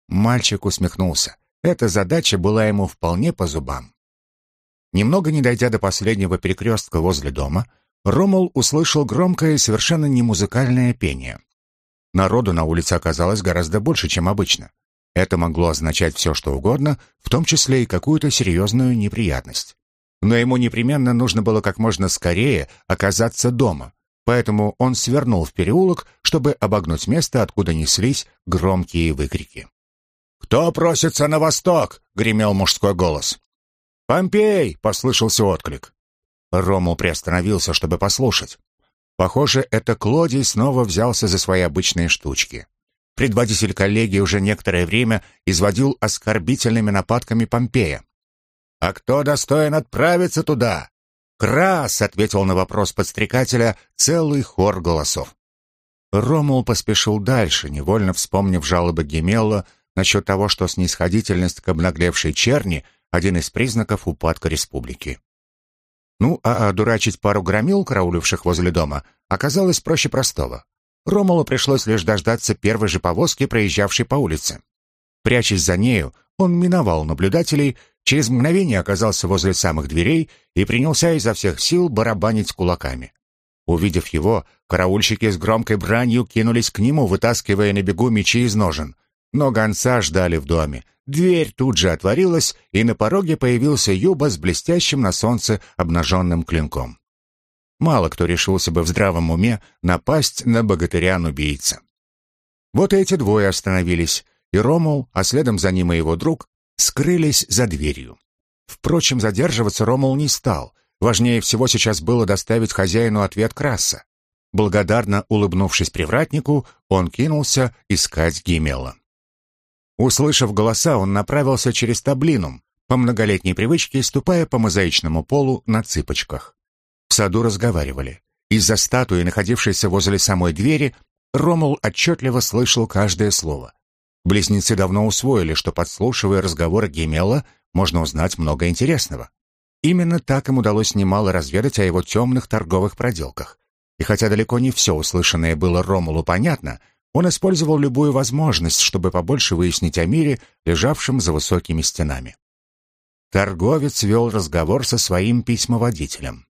Мальчик усмехнулся. Эта задача была ему вполне по зубам. Немного не дойдя до последнего перекрестка возле дома, Ромул услышал громкое совершенно немузыкальное пение. Народу на улице оказалось гораздо больше, чем обычно. Это могло означать все, что угодно, в том числе и какую-то серьезную неприятность. Но ему непременно нужно было как можно скорее оказаться дома, поэтому он свернул в переулок, чтобы обогнуть место, откуда неслись громкие выкрики. «Кто просится на восток?» — гремел мужской голос. «Помпей!» — послышался отклик. Ромул приостановился, чтобы послушать. Похоже, это Клодий снова взялся за свои обычные штучки. Предводитель коллегии уже некоторое время изводил оскорбительными нападками Помпея. «А кто достоин отправиться туда?» «Крас!» — ответил на вопрос подстрекателя целый хор голосов. Ромул поспешил дальше, невольно вспомнив жалобы Гемелла насчет того, что снисходительность к обнаглевшей черни — один из признаков упадка республики. Ну, а одурачить пару громил, карауливших возле дома, оказалось проще простого. Ромулу пришлось лишь дождаться первой же повозки, проезжавшей по улице. Прячась за нею, он миновал наблюдателей, через мгновение оказался возле самых дверей и принялся изо всех сил барабанить кулаками. Увидев его, караульщики с громкой бранью кинулись к нему, вытаскивая на бегу мечи из ножен. Но гонца ждали в доме. Дверь тут же отворилась, и на пороге появился Юба с блестящим на солнце обнаженным клинком. Мало кто решился бы в здравом уме напасть на богатырян-убийца. Вот эти двое остановились, и Ромул, а следом за ним и его друг, скрылись за дверью. Впрочем, задерживаться Ромул не стал. Важнее всего сейчас было доставить хозяину ответ Краса. Благодарно улыбнувшись привратнику, он кинулся искать Гимела. Услышав голоса, он направился через таблинум, по многолетней привычке ступая по мозаичному полу на цыпочках. В саду разговаривали. Из-за статуи, находившейся возле самой двери, Ромул отчетливо слышал каждое слово. Близнецы давно усвоили, что, подслушивая разговоры Гемела, можно узнать много интересного. Именно так им удалось немало разведать о его темных торговых проделках. И хотя далеко не все услышанное было Ромулу понятно, он использовал любую возможность, чтобы побольше выяснить о мире, лежавшем за высокими стенами. Торговец вел разговор со своим письмоводителем.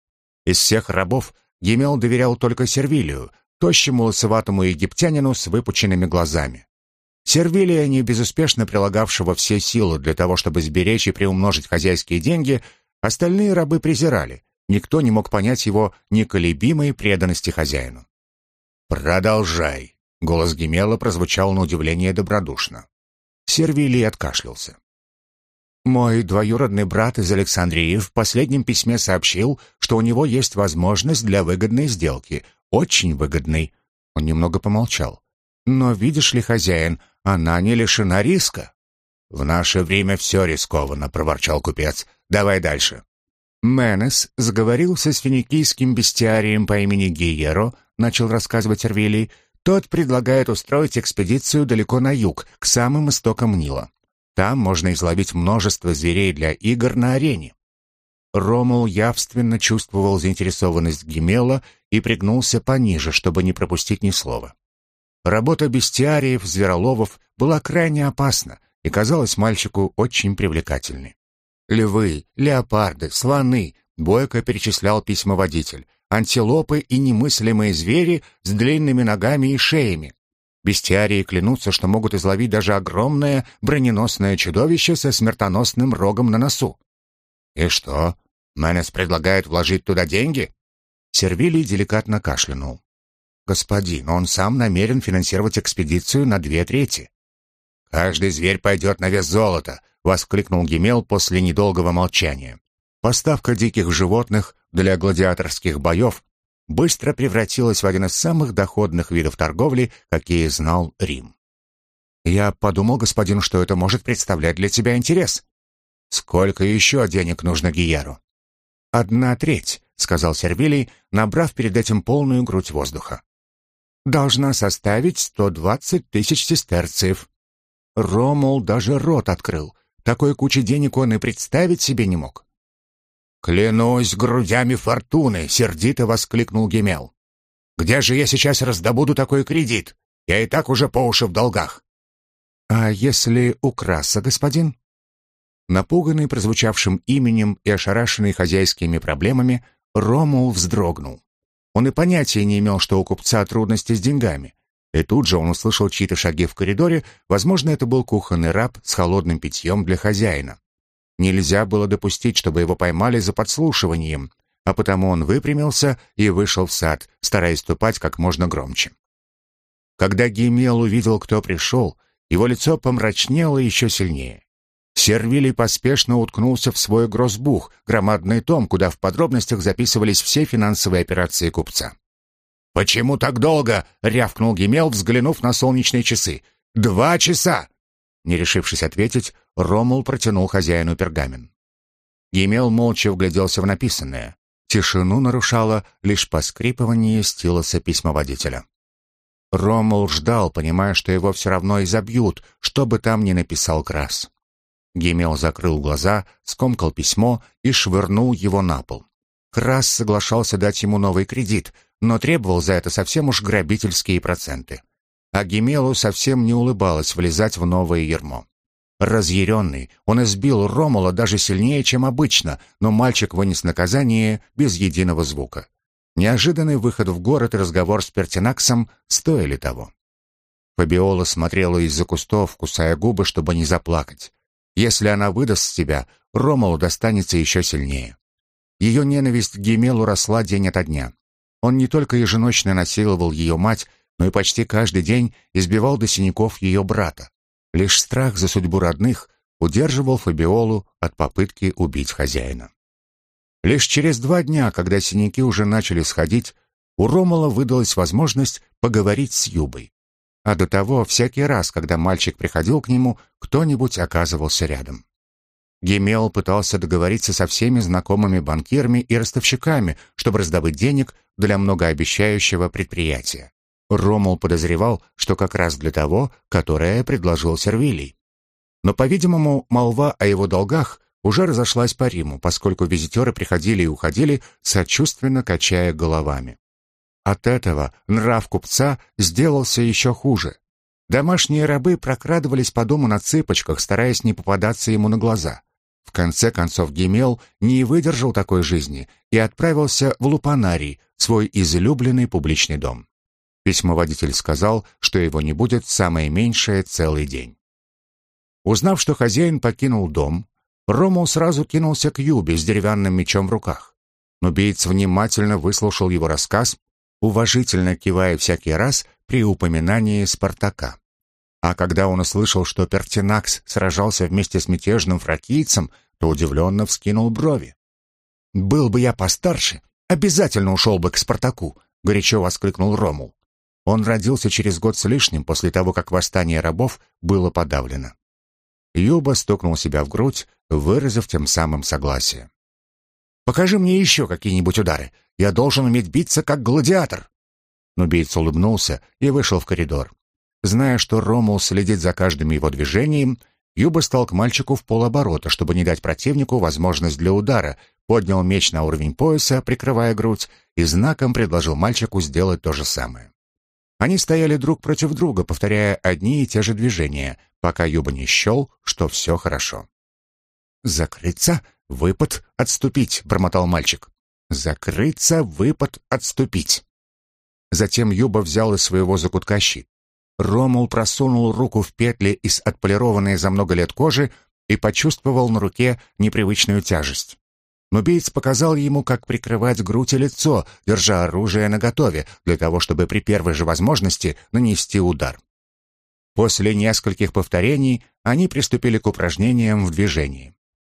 Из всех рабов Гемел доверял только Сервилию, тощему лысоватому египтянину с выпученными глазами. Сервилия, не безуспешно прилагавшего все силы для того, чтобы сберечь и приумножить хозяйские деньги, остальные рабы презирали. Никто не мог понять его неколебимой преданности хозяину. «Продолжай», — голос Гемела прозвучал на удивление добродушно. Сервилий откашлялся. Мой двоюродный брат из Александрии в последнем письме сообщил, что у него есть возможность для выгодной сделки. очень выгодный». Он немного помолчал. «Но видишь ли, хозяин, она не лишена риска». «В наше время все рискованно», — проворчал купец. «Давай дальше». Менес заговорился с финикийским бестиарием по имени Гиеро, начал рассказывать Эрвилий. Тот предлагает устроить экспедицию далеко на юг, к самым истокам Нила. Там можно изловить множество зверей для игр на арене. Ромул явственно чувствовал заинтересованность Гемела и пригнулся пониже, чтобы не пропустить ни слова. Работа бестиариев, звероловов была крайне опасна и казалась мальчику очень привлекательной. Львы, леопарды, слоны, бойко перечислял письмоводитель, антилопы и немыслимые звери с длинными ногами и шеями. Бестиарии клянутся, что могут изловить даже огромное броненосное чудовище со смертоносным рогом на носу. «И что, Менес предлагает вложить туда деньги?» Сервилий деликатно кашлянул. «Господин, он сам намерен финансировать экспедицию на две трети». «Каждый зверь пойдет на вес золота», — воскликнул Гемел после недолгого молчания. Поставка диких животных для гладиаторских боев быстро превратилась в один из самых доходных видов торговли, какие знал Рим. «Я подумал, господин, что это может представлять для тебя интерес. Сколько еще денег нужно Гиеру?» «Одна треть», — сказал Сервилий, набрав перед этим полную грудь воздуха. «Должна составить сто двадцать тысяч сестерциев». Ромул даже рот открыл. Такой кучи денег он и представить себе не мог. «Клянусь грудями фортуны!» — сердито воскликнул Гемел. «Где же я сейчас раздобуду такой кредит? Я и так уже по уши в долгах». «А если украса, господин?» Напуганный прозвучавшим именем и ошарашенный хозяйскими проблемами, Ромул вздрогнул. Он и понятия не имел, что у купца трудности с деньгами. И тут же он услышал чьи-то шаги в коридоре, возможно, это был кухонный раб с холодным питьем для хозяина. Нельзя было допустить, чтобы его поймали за подслушиванием, а потому он выпрямился и вышел в сад, стараясь ступать как можно громче. Когда Гемел увидел, кто пришел, его лицо помрачнело еще сильнее. Сервилий поспешно уткнулся в свой грозбух, громадный том, куда в подробностях записывались все финансовые операции купца. «Почему так долго?» — рявкнул Гемел, взглянув на солнечные часы. «Два часа!» Не решившись ответить, Ромул протянул хозяину пергамен. Гемел молча вгляделся в написанное. Тишину нарушало лишь поскрипывание стилоса письмоводителя. Ромул ждал, понимая, что его все равно изобьют, что бы там ни написал Крас. Гемел закрыл глаза, скомкал письмо и швырнул его на пол. Крас соглашался дать ему новый кредит, но требовал за это совсем уж грабительские проценты. А Гемелу совсем не улыбалось влезать в новое ермо. Разъяренный, он избил Ромула даже сильнее, чем обычно, но мальчик вынес наказание без единого звука. Неожиданный выход в город и разговор с Пертинаксом стоили того. Фабиола смотрела из-за кустов, кусая губы, чтобы не заплакать. Если она выдаст себя, Ромулу достанется еще сильнее. Ее ненависть к Гемелу росла день ото дня. Он не только еженочно насиловал ее мать, но и почти каждый день избивал до синяков ее брата. Лишь страх за судьбу родных удерживал Фабиолу от попытки убить хозяина. Лишь через два дня, когда синяки уже начали сходить, у Ромала выдалась возможность поговорить с Юбой. А до того, всякий раз, когда мальчик приходил к нему, кто-нибудь оказывался рядом. Гемел пытался договориться со всеми знакомыми банкирами и ростовщиками, чтобы раздобыть денег для многообещающего предприятия. Ромул подозревал, что как раз для того, которое предложил Сервилий. Но, по-видимому, молва о его долгах уже разошлась по Риму, поскольку визитеры приходили и уходили, сочувственно качая головами. От этого нрав купца сделался еще хуже. Домашние рабы прокрадывались по дому на цыпочках, стараясь не попадаться ему на глаза. В конце концов Гемел не выдержал такой жизни и отправился в Лупанарий, свой излюбленный публичный дом. Письмоводитель сказал, что его не будет самое меньшее целый день. Узнав, что хозяин покинул дом, Ромул сразу кинулся к Юбе с деревянным мечом в руках. Но Убийц внимательно выслушал его рассказ, уважительно кивая всякий раз при упоминании Спартака. А когда он услышал, что Пертинакс сражался вместе с мятежным фракийцем, то удивленно вскинул брови. «Был бы я постарше, обязательно ушел бы к Спартаку», — горячо воскликнул Ромул. Он родился через год с лишним после того, как восстание рабов было подавлено. Юба стукнул себя в грудь, выразив тем самым согласие. «Покажи мне еще какие-нибудь удары. Я должен уметь биться, как гладиатор». Нубийц улыбнулся и вышел в коридор. Зная, что Ромул следит за каждым его движением, Юба стал к мальчику в полоборота, чтобы не дать противнику возможность для удара, поднял меч на уровень пояса, прикрывая грудь, и знаком предложил мальчику сделать то же самое. Они стояли друг против друга, повторяя одни и те же движения, пока Юба не счел, что все хорошо. «Закрыться, выпад, отступить», — бормотал мальчик. «Закрыться, выпад, отступить». Затем Юба взял из своего закутка щит. Ромул просунул руку в петли из отполированной за много лет кожи и почувствовал на руке непривычную тяжесть. Нубиец показал ему, как прикрывать грудь и лицо, держа оружие наготове, для того, чтобы при первой же возможности нанести удар. После нескольких повторений они приступили к упражнениям в движении.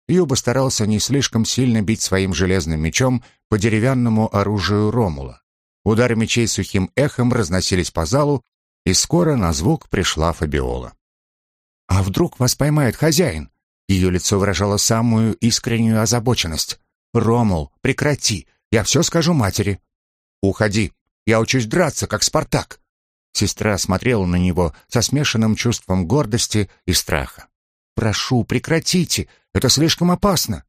Юба старался не слишком сильно бить своим железным мечом по деревянному оружию Ромула. Удары мечей сухим эхом разносились по залу, и скоро на звук пришла Фабиола. «А вдруг вас поймает хозяин?» Ее лицо выражало самую искреннюю озабоченность. «Ромул, прекрати! Я все скажу матери!» «Уходи! Я учусь драться, как Спартак!» Сестра смотрела на него со смешанным чувством гордости и страха. «Прошу, прекратите! Это слишком опасно!»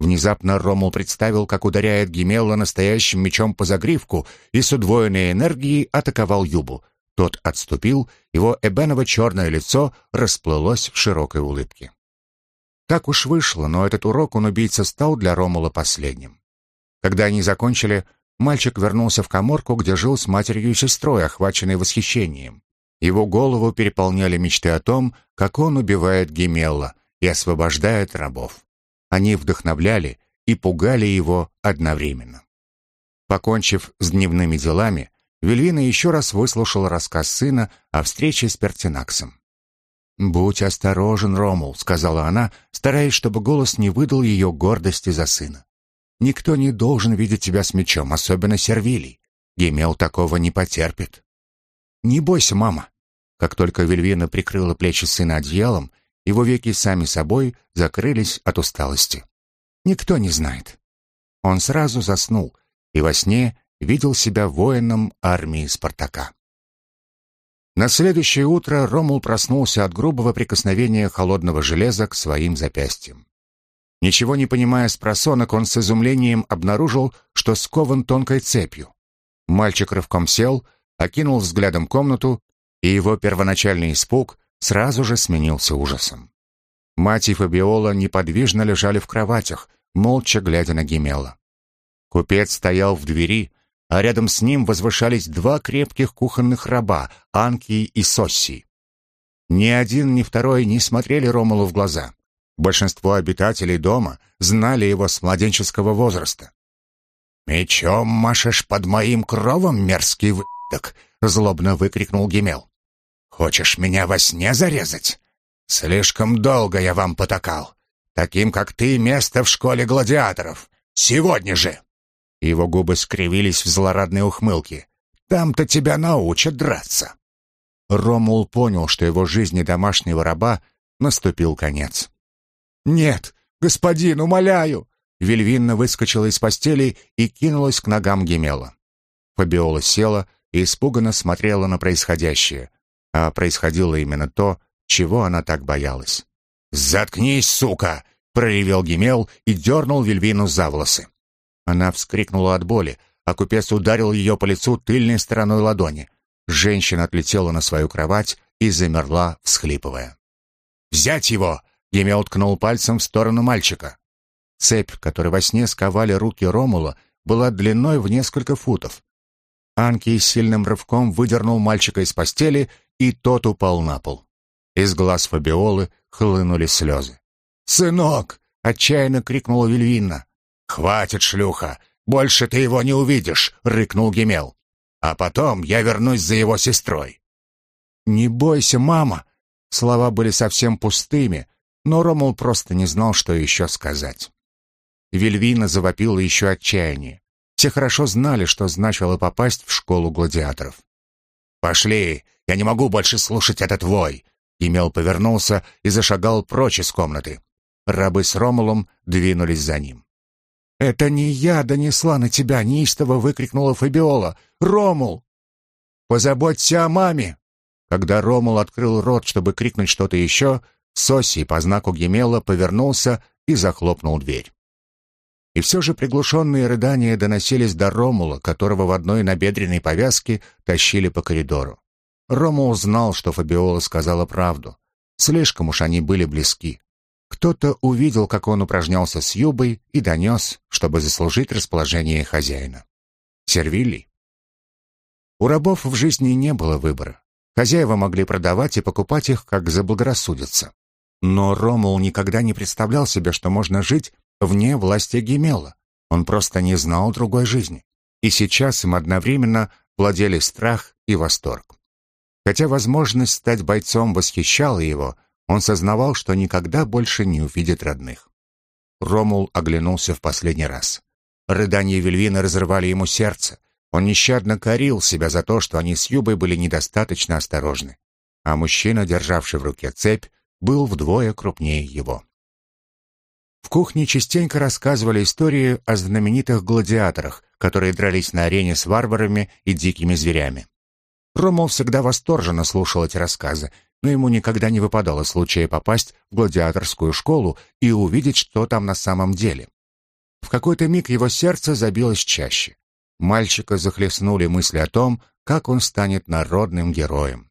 Внезапно Ромул представил, как ударяет Гемелла настоящим мечом по загривку и с удвоенной энергией атаковал Юбу. Тот отступил, его эбеново-черное лицо расплылось в широкой улыбке. Так уж вышло, но этот урок он убийца стал для Ромула последним. Когда они закончили, мальчик вернулся в каморку, где жил с матерью и сестрой, охваченный восхищением. Его голову переполняли мечты о том, как он убивает Гемелла и освобождает рабов. Они вдохновляли и пугали его одновременно. Покончив с дневными делами, Вильвина еще раз выслушала рассказ сына о встрече с Пертинаксом. «Будь осторожен, Ромул», — сказала она, стараясь, чтобы голос не выдал ее гордости за сына. «Никто не должен видеть тебя с мечом, особенно Сервилий. Гемел такого не потерпит». «Не бойся, мама». Как только Вильвина прикрыла плечи сына одеялом, его веки сами собой закрылись от усталости. «Никто не знает». Он сразу заснул и во сне видел себя воином армии Спартака. На следующее утро Ромул проснулся от грубого прикосновения холодного железа к своим запястьям. Ничего не понимая с просонок, он с изумлением обнаружил, что скован тонкой цепью. Мальчик рывком сел, окинул взглядом комнату, и его первоначальный испуг сразу же сменился ужасом. Мать и Фабиола неподвижно лежали в кроватях, молча глядя на Гемела. Купец стоял в двери, а рядом с ним возвышались два крепких кухонных раба, Анки и Сосси. Ни один, ни второй не смотрели Ромулу в глаза. Большинство обитателей дома знали его с младенческого возраста. «Мечом машешь под моим кровом, мерзкий выдок!» — злобно выкрикнул Гемел. «Хочешь меня во сне зарезать? Слишком долго я вам потакал. Таким, как ты, место в школе гладиаторов. Сегодня же!» Его губы скривились в злорадной ухмылке. «Там-то тебя научат драться!» Ромул понял, что его жизни домашнего раба наступил конец. «Нет, господин, умоляю!» Вильвинна выскочила из постели и кинулась к ногам Гемела. Фабиола села и испуганно смотрела на происходящее. А происходило именно то, чего она так боялась. «Заткнись, сука!» — проревел Гемел и дернул Вильвину за волосы. Она вскрикнула от боли, а купец ударил ее по лицу тыльной стороной ладони. Женщина отлетела на свою кровать и замерла, всхлипывая. «Взять его!» — Емел ткнул пальцем в сторону мальчика. Цепь, которой во сне сковали руки Ромула, была длиной в несколько футов. Анки сильным рывком выдернул мальчика из постели, и тот упал на пол. Из глаз Фабиолы хлынули слезы. «Сынок!» — отчаянно крикнула Вильвинна. «Хватит, шлюха! Больше ты его не увидишь!» — рыкнул Гемел. «А потом я вернусь за его сестрой». «Не бойся, мама!» Слова были совсем пустыми, но Ромул просто не знал, что еще сказать. Вильвина завопила еще отчаяние. Все хорошо знали, что значило попасть в школу гладиаторов. «Пошли! Я не могу больше слушать этот вой!» Емел повернулся и зашагал прочь из комнаты. Рабы с Ромулом двинулись за ним. «Это не я донесла на тебя!» — неистово выкрикнула Фабиола. «Ромул! Позаботься о маме!» Когда Ромул открыл рот, чтобы крикнуть что-то еще, Соси по знаку Гемела повернулся и захлопнул дверь. И все же приглушенные рыдания доносились до Ромула, которого в одной набедренной повязке тащили по коридору. Ромул знал, что Фабиола сказала правду. Слишком уж они были близки. Кто-то увидел, как он упражнялся с Юбой и донес, чтобы заслужить расположение хозяина. Сервилий. У рабов в жизни не было выбора. Хозяева могли продавать и покупать их, как заблагорассудится. Но Ромул никогда не представлял себе, что можно жить вне власти Гемела. Он просто не знал другой жизни. И сейчас им одновременно владели страх и восторг. Хотя возможность стать бойцом восхищала его, он сознавал, что никогда больше не увидит родных. Ромул оглянулся в последний раз. Рыдания Вельвина разрывали ему сердце. Он нещадно корил себя за то, что они с Юбой были недостаточно осторожны. А мужчина, державший в руке цепь, был вдвое крупнее его. В кухне частенько рассказывали истории о знаменитых гладиаторах, которые дрались на арене с варварами и дикими зверями. Ромул всегда восторженно слушал эти рассказы, но ему никогда не выпадало случая попасть в гладиаторскую школу и увидеть, что там на самом деле. В какой-то миг его сердце забилось чаще. Мальчика захлестнули мысли о том, как он станет народным героем.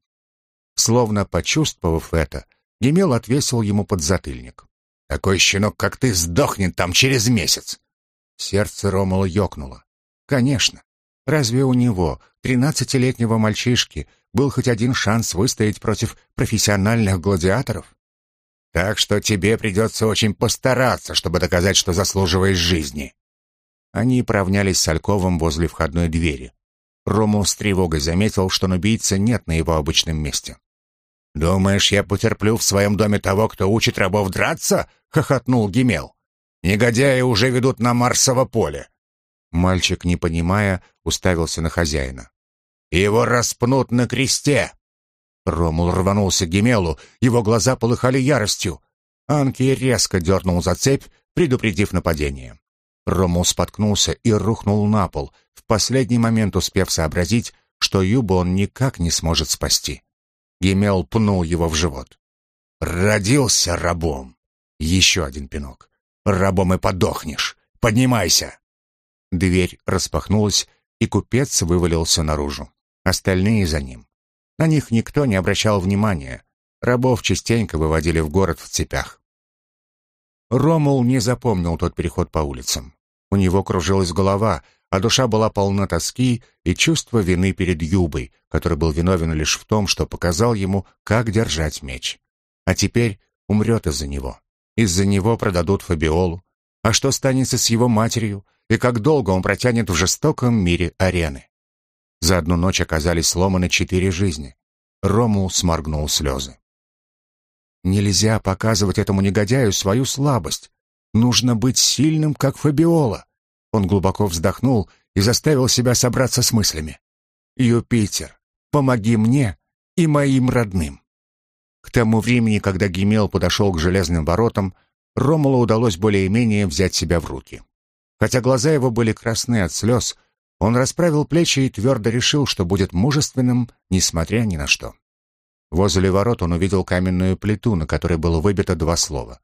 Словно почувствовав это, Гемел отвесил ему подзатыльник. Такой щенок, как ты, сдохнет там через месяц. Сердце Ромала ёкнуло. Конечно. Разве у него, тринадцатилетнего мальчишки, был хоть один шанс выстоять против профессиональных гладиаторов? Так что тебе придется очень постараться, чтобы доказать, что заслуживаешь жизни. Они поравнялись с Альковым возле входной двери. Ромул с тревогой заметил, что убийцы нет на его обычном месте. «Думаешь, я потерплю в своем доме того, кто учит рабов драться?» — хохотнул Гимел. «Негодяи уже ведут на Марсово поле». Мальчик, не понимая, уставился на хозяина. «Его распнут на кресте!» Ромул рванулся к Гемелу, его глаза полыхали яростью. Анки резко дернул за цепь, предупредив нападение. Ромул споткнулся и рухнул на пол, в последний момент успев сообразить, что Юбу он никак не сможет спасти. Гемел пнул его в живот. «Родился рабом!» Еще один пинок. «Рабом и подохнешь! Поднимайся!» Дверь распахнулась, и купец вывалился наружу. Остальные за ним. На них никто не обращал внимания. Рабов частенько выводили в город в цепях. Ромул не запомнил тот переход по улицам. У него кружилась голова, а душа была полна тоски и чувства вины перед Юбой, который был виновен лишь в том, что показал ему, как держать меч. А теперь умрет из-за него. Из-за него продадут Фабиолу. А что станется с его матерью, и как долго он протянет в жестоком мире арены? За одну ночь оказались сломаны четыре жизни. Рому сморгнул слезы. Нельзя показывать этому негодяю свою слабость. Нужно быть сильным, как Фабиола. Он глубоко вздохнул и заставил себя собраться с мыслями. «Юпитер, помоги мне и моим родным». К тому времени, когда Гемел подошел к железным воротам, Ромулу удалось более-менее взять себя в руки. Хотя глаза его были красны от слез, он расправил плечи и твердо решил, что будет мужественным, несмотря ни на что. Возле ворот он увидел каменную плиту, на которой было выбито два слова.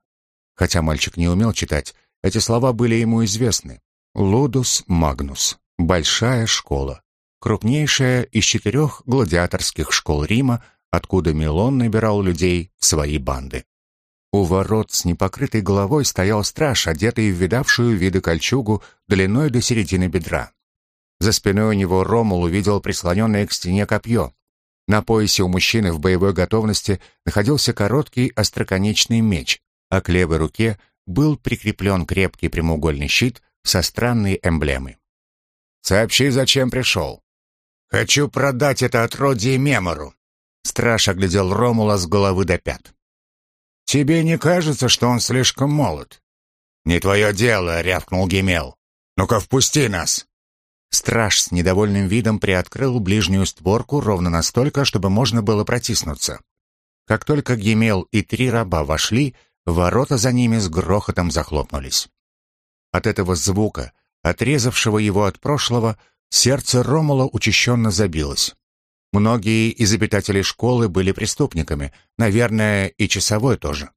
Хотя мальчик не умел читать, эти слова были ему известны. Лудус Магнус. Большая школа. Крупнейшая из четырех гладиаторских школ Рима, откуда Милон набирал людей в свои банды. У ворот с непокрытой головой стоял страж, одетый в видавшую виды кольчугу длиной до середины бедра. За спиной у него Ромул увидел прислоненное к стене копье. На поясе у мужчины в боевой готовности находился короткий остроконечный меч, а к левой руке был прикреплен крепкий прямоугольный щит со странной эмблемой. «Сообщи, зачем пришел». «Хочу продать это отродье Мемору». Страж оглядел Ромула с головы до пят. «Тебе не кажется, что он слишком молод?» «Не твое дело», — рявкнул Гемел. «Ну-ка, впусти нас!» Страж с недовольным видом приоткрыл ближнюю створку ровно настолько, чтобы можно было протиснуться. Как только Гемел и три раба вошли, ворота за ними с грохотом захлопнулись. От этого звука, отрезавшего его от прошлого, сердце Ромула учащенно забилось. Многие из обитателей школы были преступниками, наверное, и часовой тоже.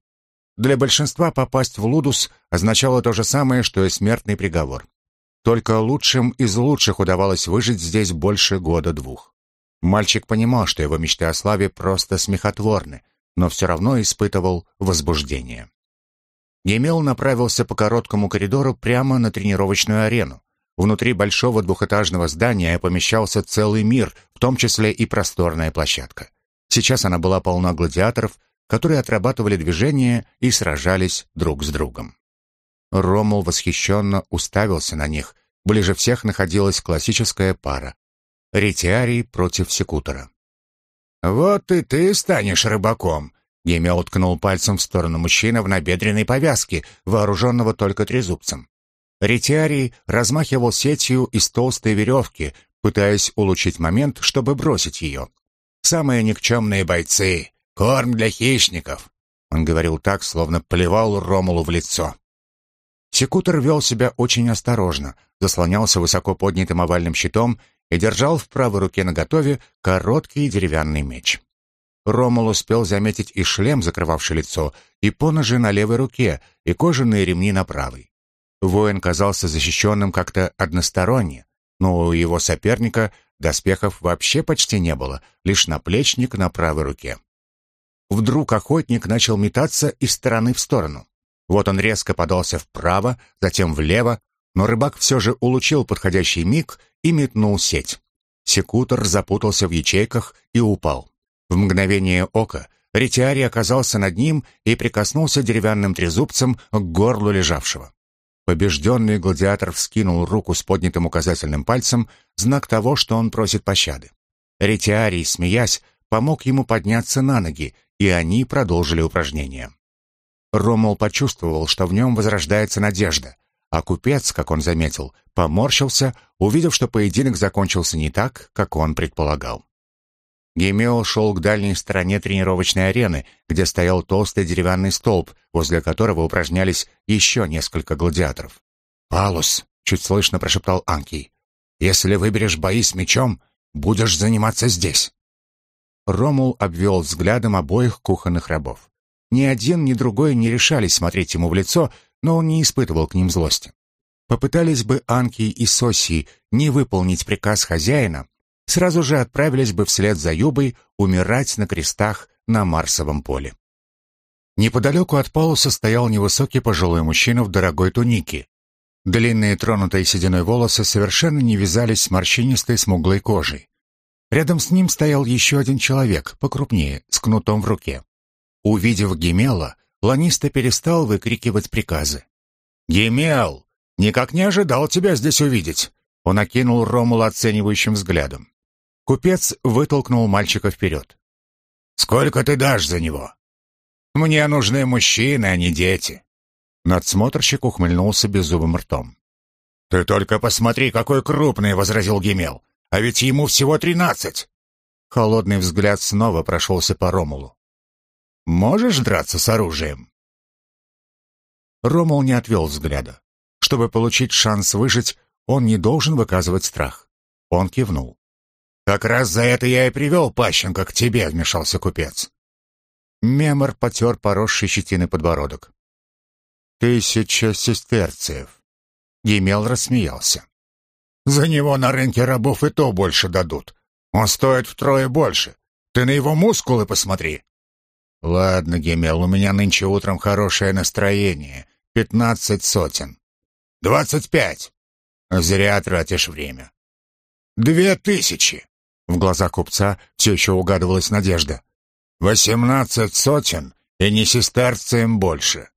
Для большинства попасть в Лудус означало то же самое, что и смертный приговор. Только лучшим из лучших удавалось выжить здесь больше года-двух. Мальчик понимал, что его мечты о славе просто смехотворны, но все равно испытывал возбуждение. Емел направился по короткому коридору прямо на тренировочную арену. Внутри большого двухэтажного здания помещался целый мир, в том числе и просторная площадка. Сейчас она была полна гладиаторов, которые отрабатывали движения и сражались друг с другом. Ромул восхищенно уставился на них. Ближе всех находилась классическая пара. Ретиарий против секутора. «Вот и ты станешь рыбаком!» Гемя уткнул пальцем в сторону мужчины в набедренной повязке, вооруженного только трезубцем. Ретиарий размахивал сетью из толстой веревки, пытаясь улучшить момент, чтобы бросить ее. «Самые никчемные бойцы! Корм для хищников!» Он говорил так, словно плевал Ромулу в лицо. Секутор вел себя очень осторожно, заслонялся высоко поднятым овальным щитом и держал в правой руке наготове короткий деревянный меч. Ромул успел заметить и шлем, закрывавший лицо, и поножи на левой руке, и кожаные ремни на правой. Воин казался защищенным как-то односторонне, но у его соперника доспехов вообще почти не было, лишь наплечник на правой руке. Вдруг охотник начал метаться из стороны в сторону. Вот он резко подался вправо, затем влево, но рыбак все же улучил подходящий миг и метнул сеть. Секутор запутался в ячейках и упал. В мгновение ока Ретиарий оказался над ним и прикоснулся деревянным трезубцем к горлу лежавшего. Побежденный гладиатор вскинул руку с поднятым указательным пальцем, знак того, что он просит пощады. Ретиарий, смеясь, помог ему подняться на ноги, и они продолжили упражнение. Ромул почувствовал, что в нем возрождается надежда, а купец, как он заметил, поморщился, увидев, что поединок закончился не так, как он предполагал. Гемео шел к дальней стороне тренировочной арены, где стоял толстый деревянный столб, возле которого упражнялись еще несколько гладиаторов. «Палус», — чуть слышно прошептал Анкий, — «если выберешь бои с мечом, будешь заниматься здесь». Ромул обвел взглядом обоих кухонных рабов. Ни один, ни другой не решались смотреть ему в лицо, но он не испытывал к ним злости. Попытались бы Анки и Соси не выполнить приказ хозяина, сразу же отправились бы вслед за Юбой умирать на крестах на Марсовом поле. Неподалеку от Пауса стоял невысокий пожилой мужчина в дорогой тунике. Длинные тронутые сединой волосы совершенно не вязались с морщинистой смуглой кожей. Рядом с ним стоял еще один человек, покрупнее, с кнутом в руке. Увидев Гемела, Ланиста перестал выкрикивать приказы. «Гемел! Никак не ожидал тебя здесь увидеть!» Он окинул Ромула оценивающим взглядом. Купец вытолкнул мальчика вперед. «Сколько ты дашь за него?» «Мне нужны мужчины, а не дети». Надсмотрщик ухмыльнулся беззубым ртом. «Ты только посмотри, какой крупный!» — возразил Гемел. «А ведь ему всего тринадцать!» Холодный взгляд снова прошелся по Ромулу. Можешь драться с оружием?» Ромул не отвел взгляда. Чтобы получить шанс выжить, он не должен выказывать страх. Он кивнул. «Как раз за это я и привел Пащенко к тебе», — вмешался купец. Мемор потер поросший щетиной подбородок. «Тысяча сестерциев». Емел рассмеялся. «За него на рынке рабов и то больше дадут. Он стоит втрое больше. Ты на его мускулы посмотри. «Ладно, Гемел, у меня нынче утром хорошее настроение. Пятнадцать сотен». «Двадцать пять». «Зря тратишь время». «Две тысячи». В глазах купца все еще угадывалась надежда. «Восемнадцать сотен, и не сестерцием больше».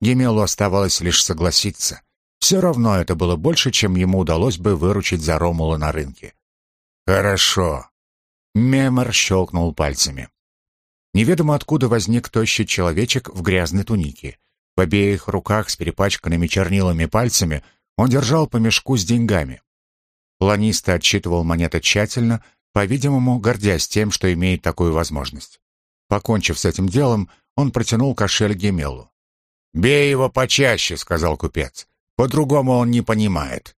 Гемелу оставалось лишь согласиться. Все равно это было больше, чем ему удалось бы выручить за Ромула на рынке. «Хорошо». Мемор щелкнул пальцами. Неведомо откуда возник тощий человечек в грязной тунике. В обеих руках с перепачканными чернилами пальцами он держал по мешку с деньгами. Планиста отсчитывал монеты тщательно, по-видимому, гордясь тем, что имеет такую возможность. Покончив с этим делом, он протянул кошель Гемелу. «Бей его почаще», — сказал купец. «По-другому он не понимает».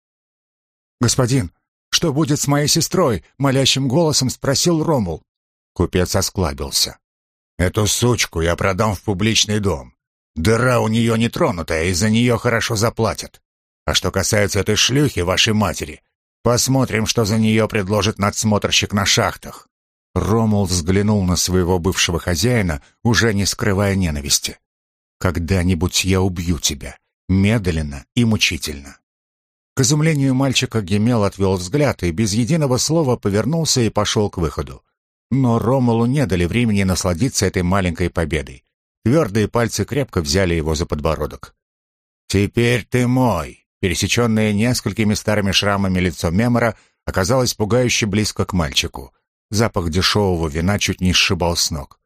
«Господин, что будет с моей сестрой?» — молящим голосом спросил Ромул. Купец осклабился. «Эту сучку я продам в публичный дом. Дыра у нее не тронутая, и за нее хорошо заплатят. А что касается этой шлюхи, вашей матери, посмотрим, что за нее предложит надсмотрщик на шахтах». Ромул взглянул на своего бывшего хозяина, уже не скрывая ненависти. «Когда-нибудь я убью тебя, медленно и мучительно». К изумлению мальчика Гемел отвел взгляд и без единого слова повернулся и пошел к выходу. Но Ромулу не дали времени насладиться этой маленькой победой. Твердые пальцы крепко взяли его за подбородок. «Теперь ты мой!» Пересеченное несколькими старыми шрамами лицо Мемора оказалось пугающе близко к мальчику. Запах дешевого вина чуть не сшибал с ног.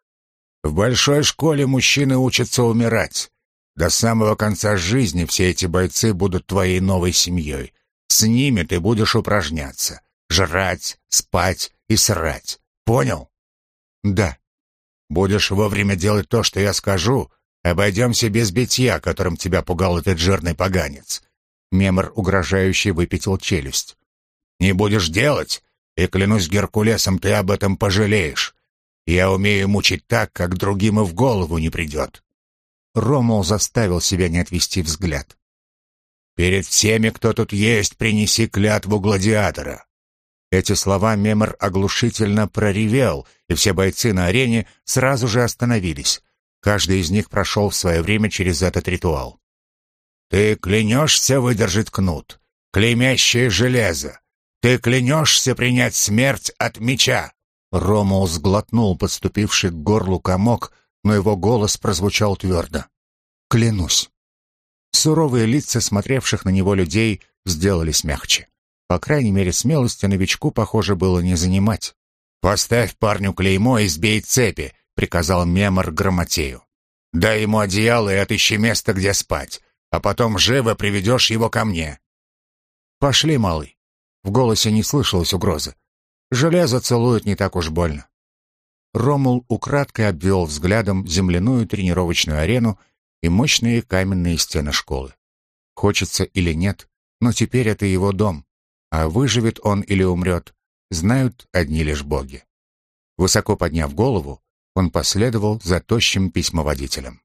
«В большой школе мужчины учатся умирать. До самого конца жизни все эти бойцы будут твоей новой семьей. С ними ты будешь упражняться, жрать, спать и срать. Понял?» «Да», Будешь вовремя делать то, что я скажу, обойдемся без битья, которым тебя пугал этот жирный поганец». Мемор угрожающе выпятил челюсть. «Не будешь делать, и, клянусь Геркулесом, ты об этом пожалеешь. Я умею мучить так, как другим и в голову не придет». Ромул заставил себя не отвести взгляд. «Перед всеми, кто тут есть, принеси клятву гладиатора. Эти слова Мемор оглушительно проревел, и все бойцы на арене сразу же остановились. Каждый из них прошел в свое время через этот ритуал. «Ты клянешься выдержать кнут, клеймящее железо. Ты клянешься принять смерть от меча!» Ромул сглотнул подступивший к горлу комок, но его голос прозвучал твердо. «Клянусь». Суровые лица смотревших на него людей сделались мягче. По крайней мере, смелости новичку, похоже, было не занимать. «Поставь парню клеймо и сбей цепи», — приказал Мемор Грамотею. «Дай ему одеяло и отыщи место, где спать, а потом живо приведешь его ко мне». «Пошли, малый». В голосе не слышалось угрозы. «Железо целует не так уж больно». Ромул украдкой обвел взглядом земляную тренировочную арену и мощные каменные стены школы. Хочется или нет, но теперь это его дом а выживет он или умрет, знают одни лишь боги. Высоко подняв голову, он последовал за тощим письмоводителем.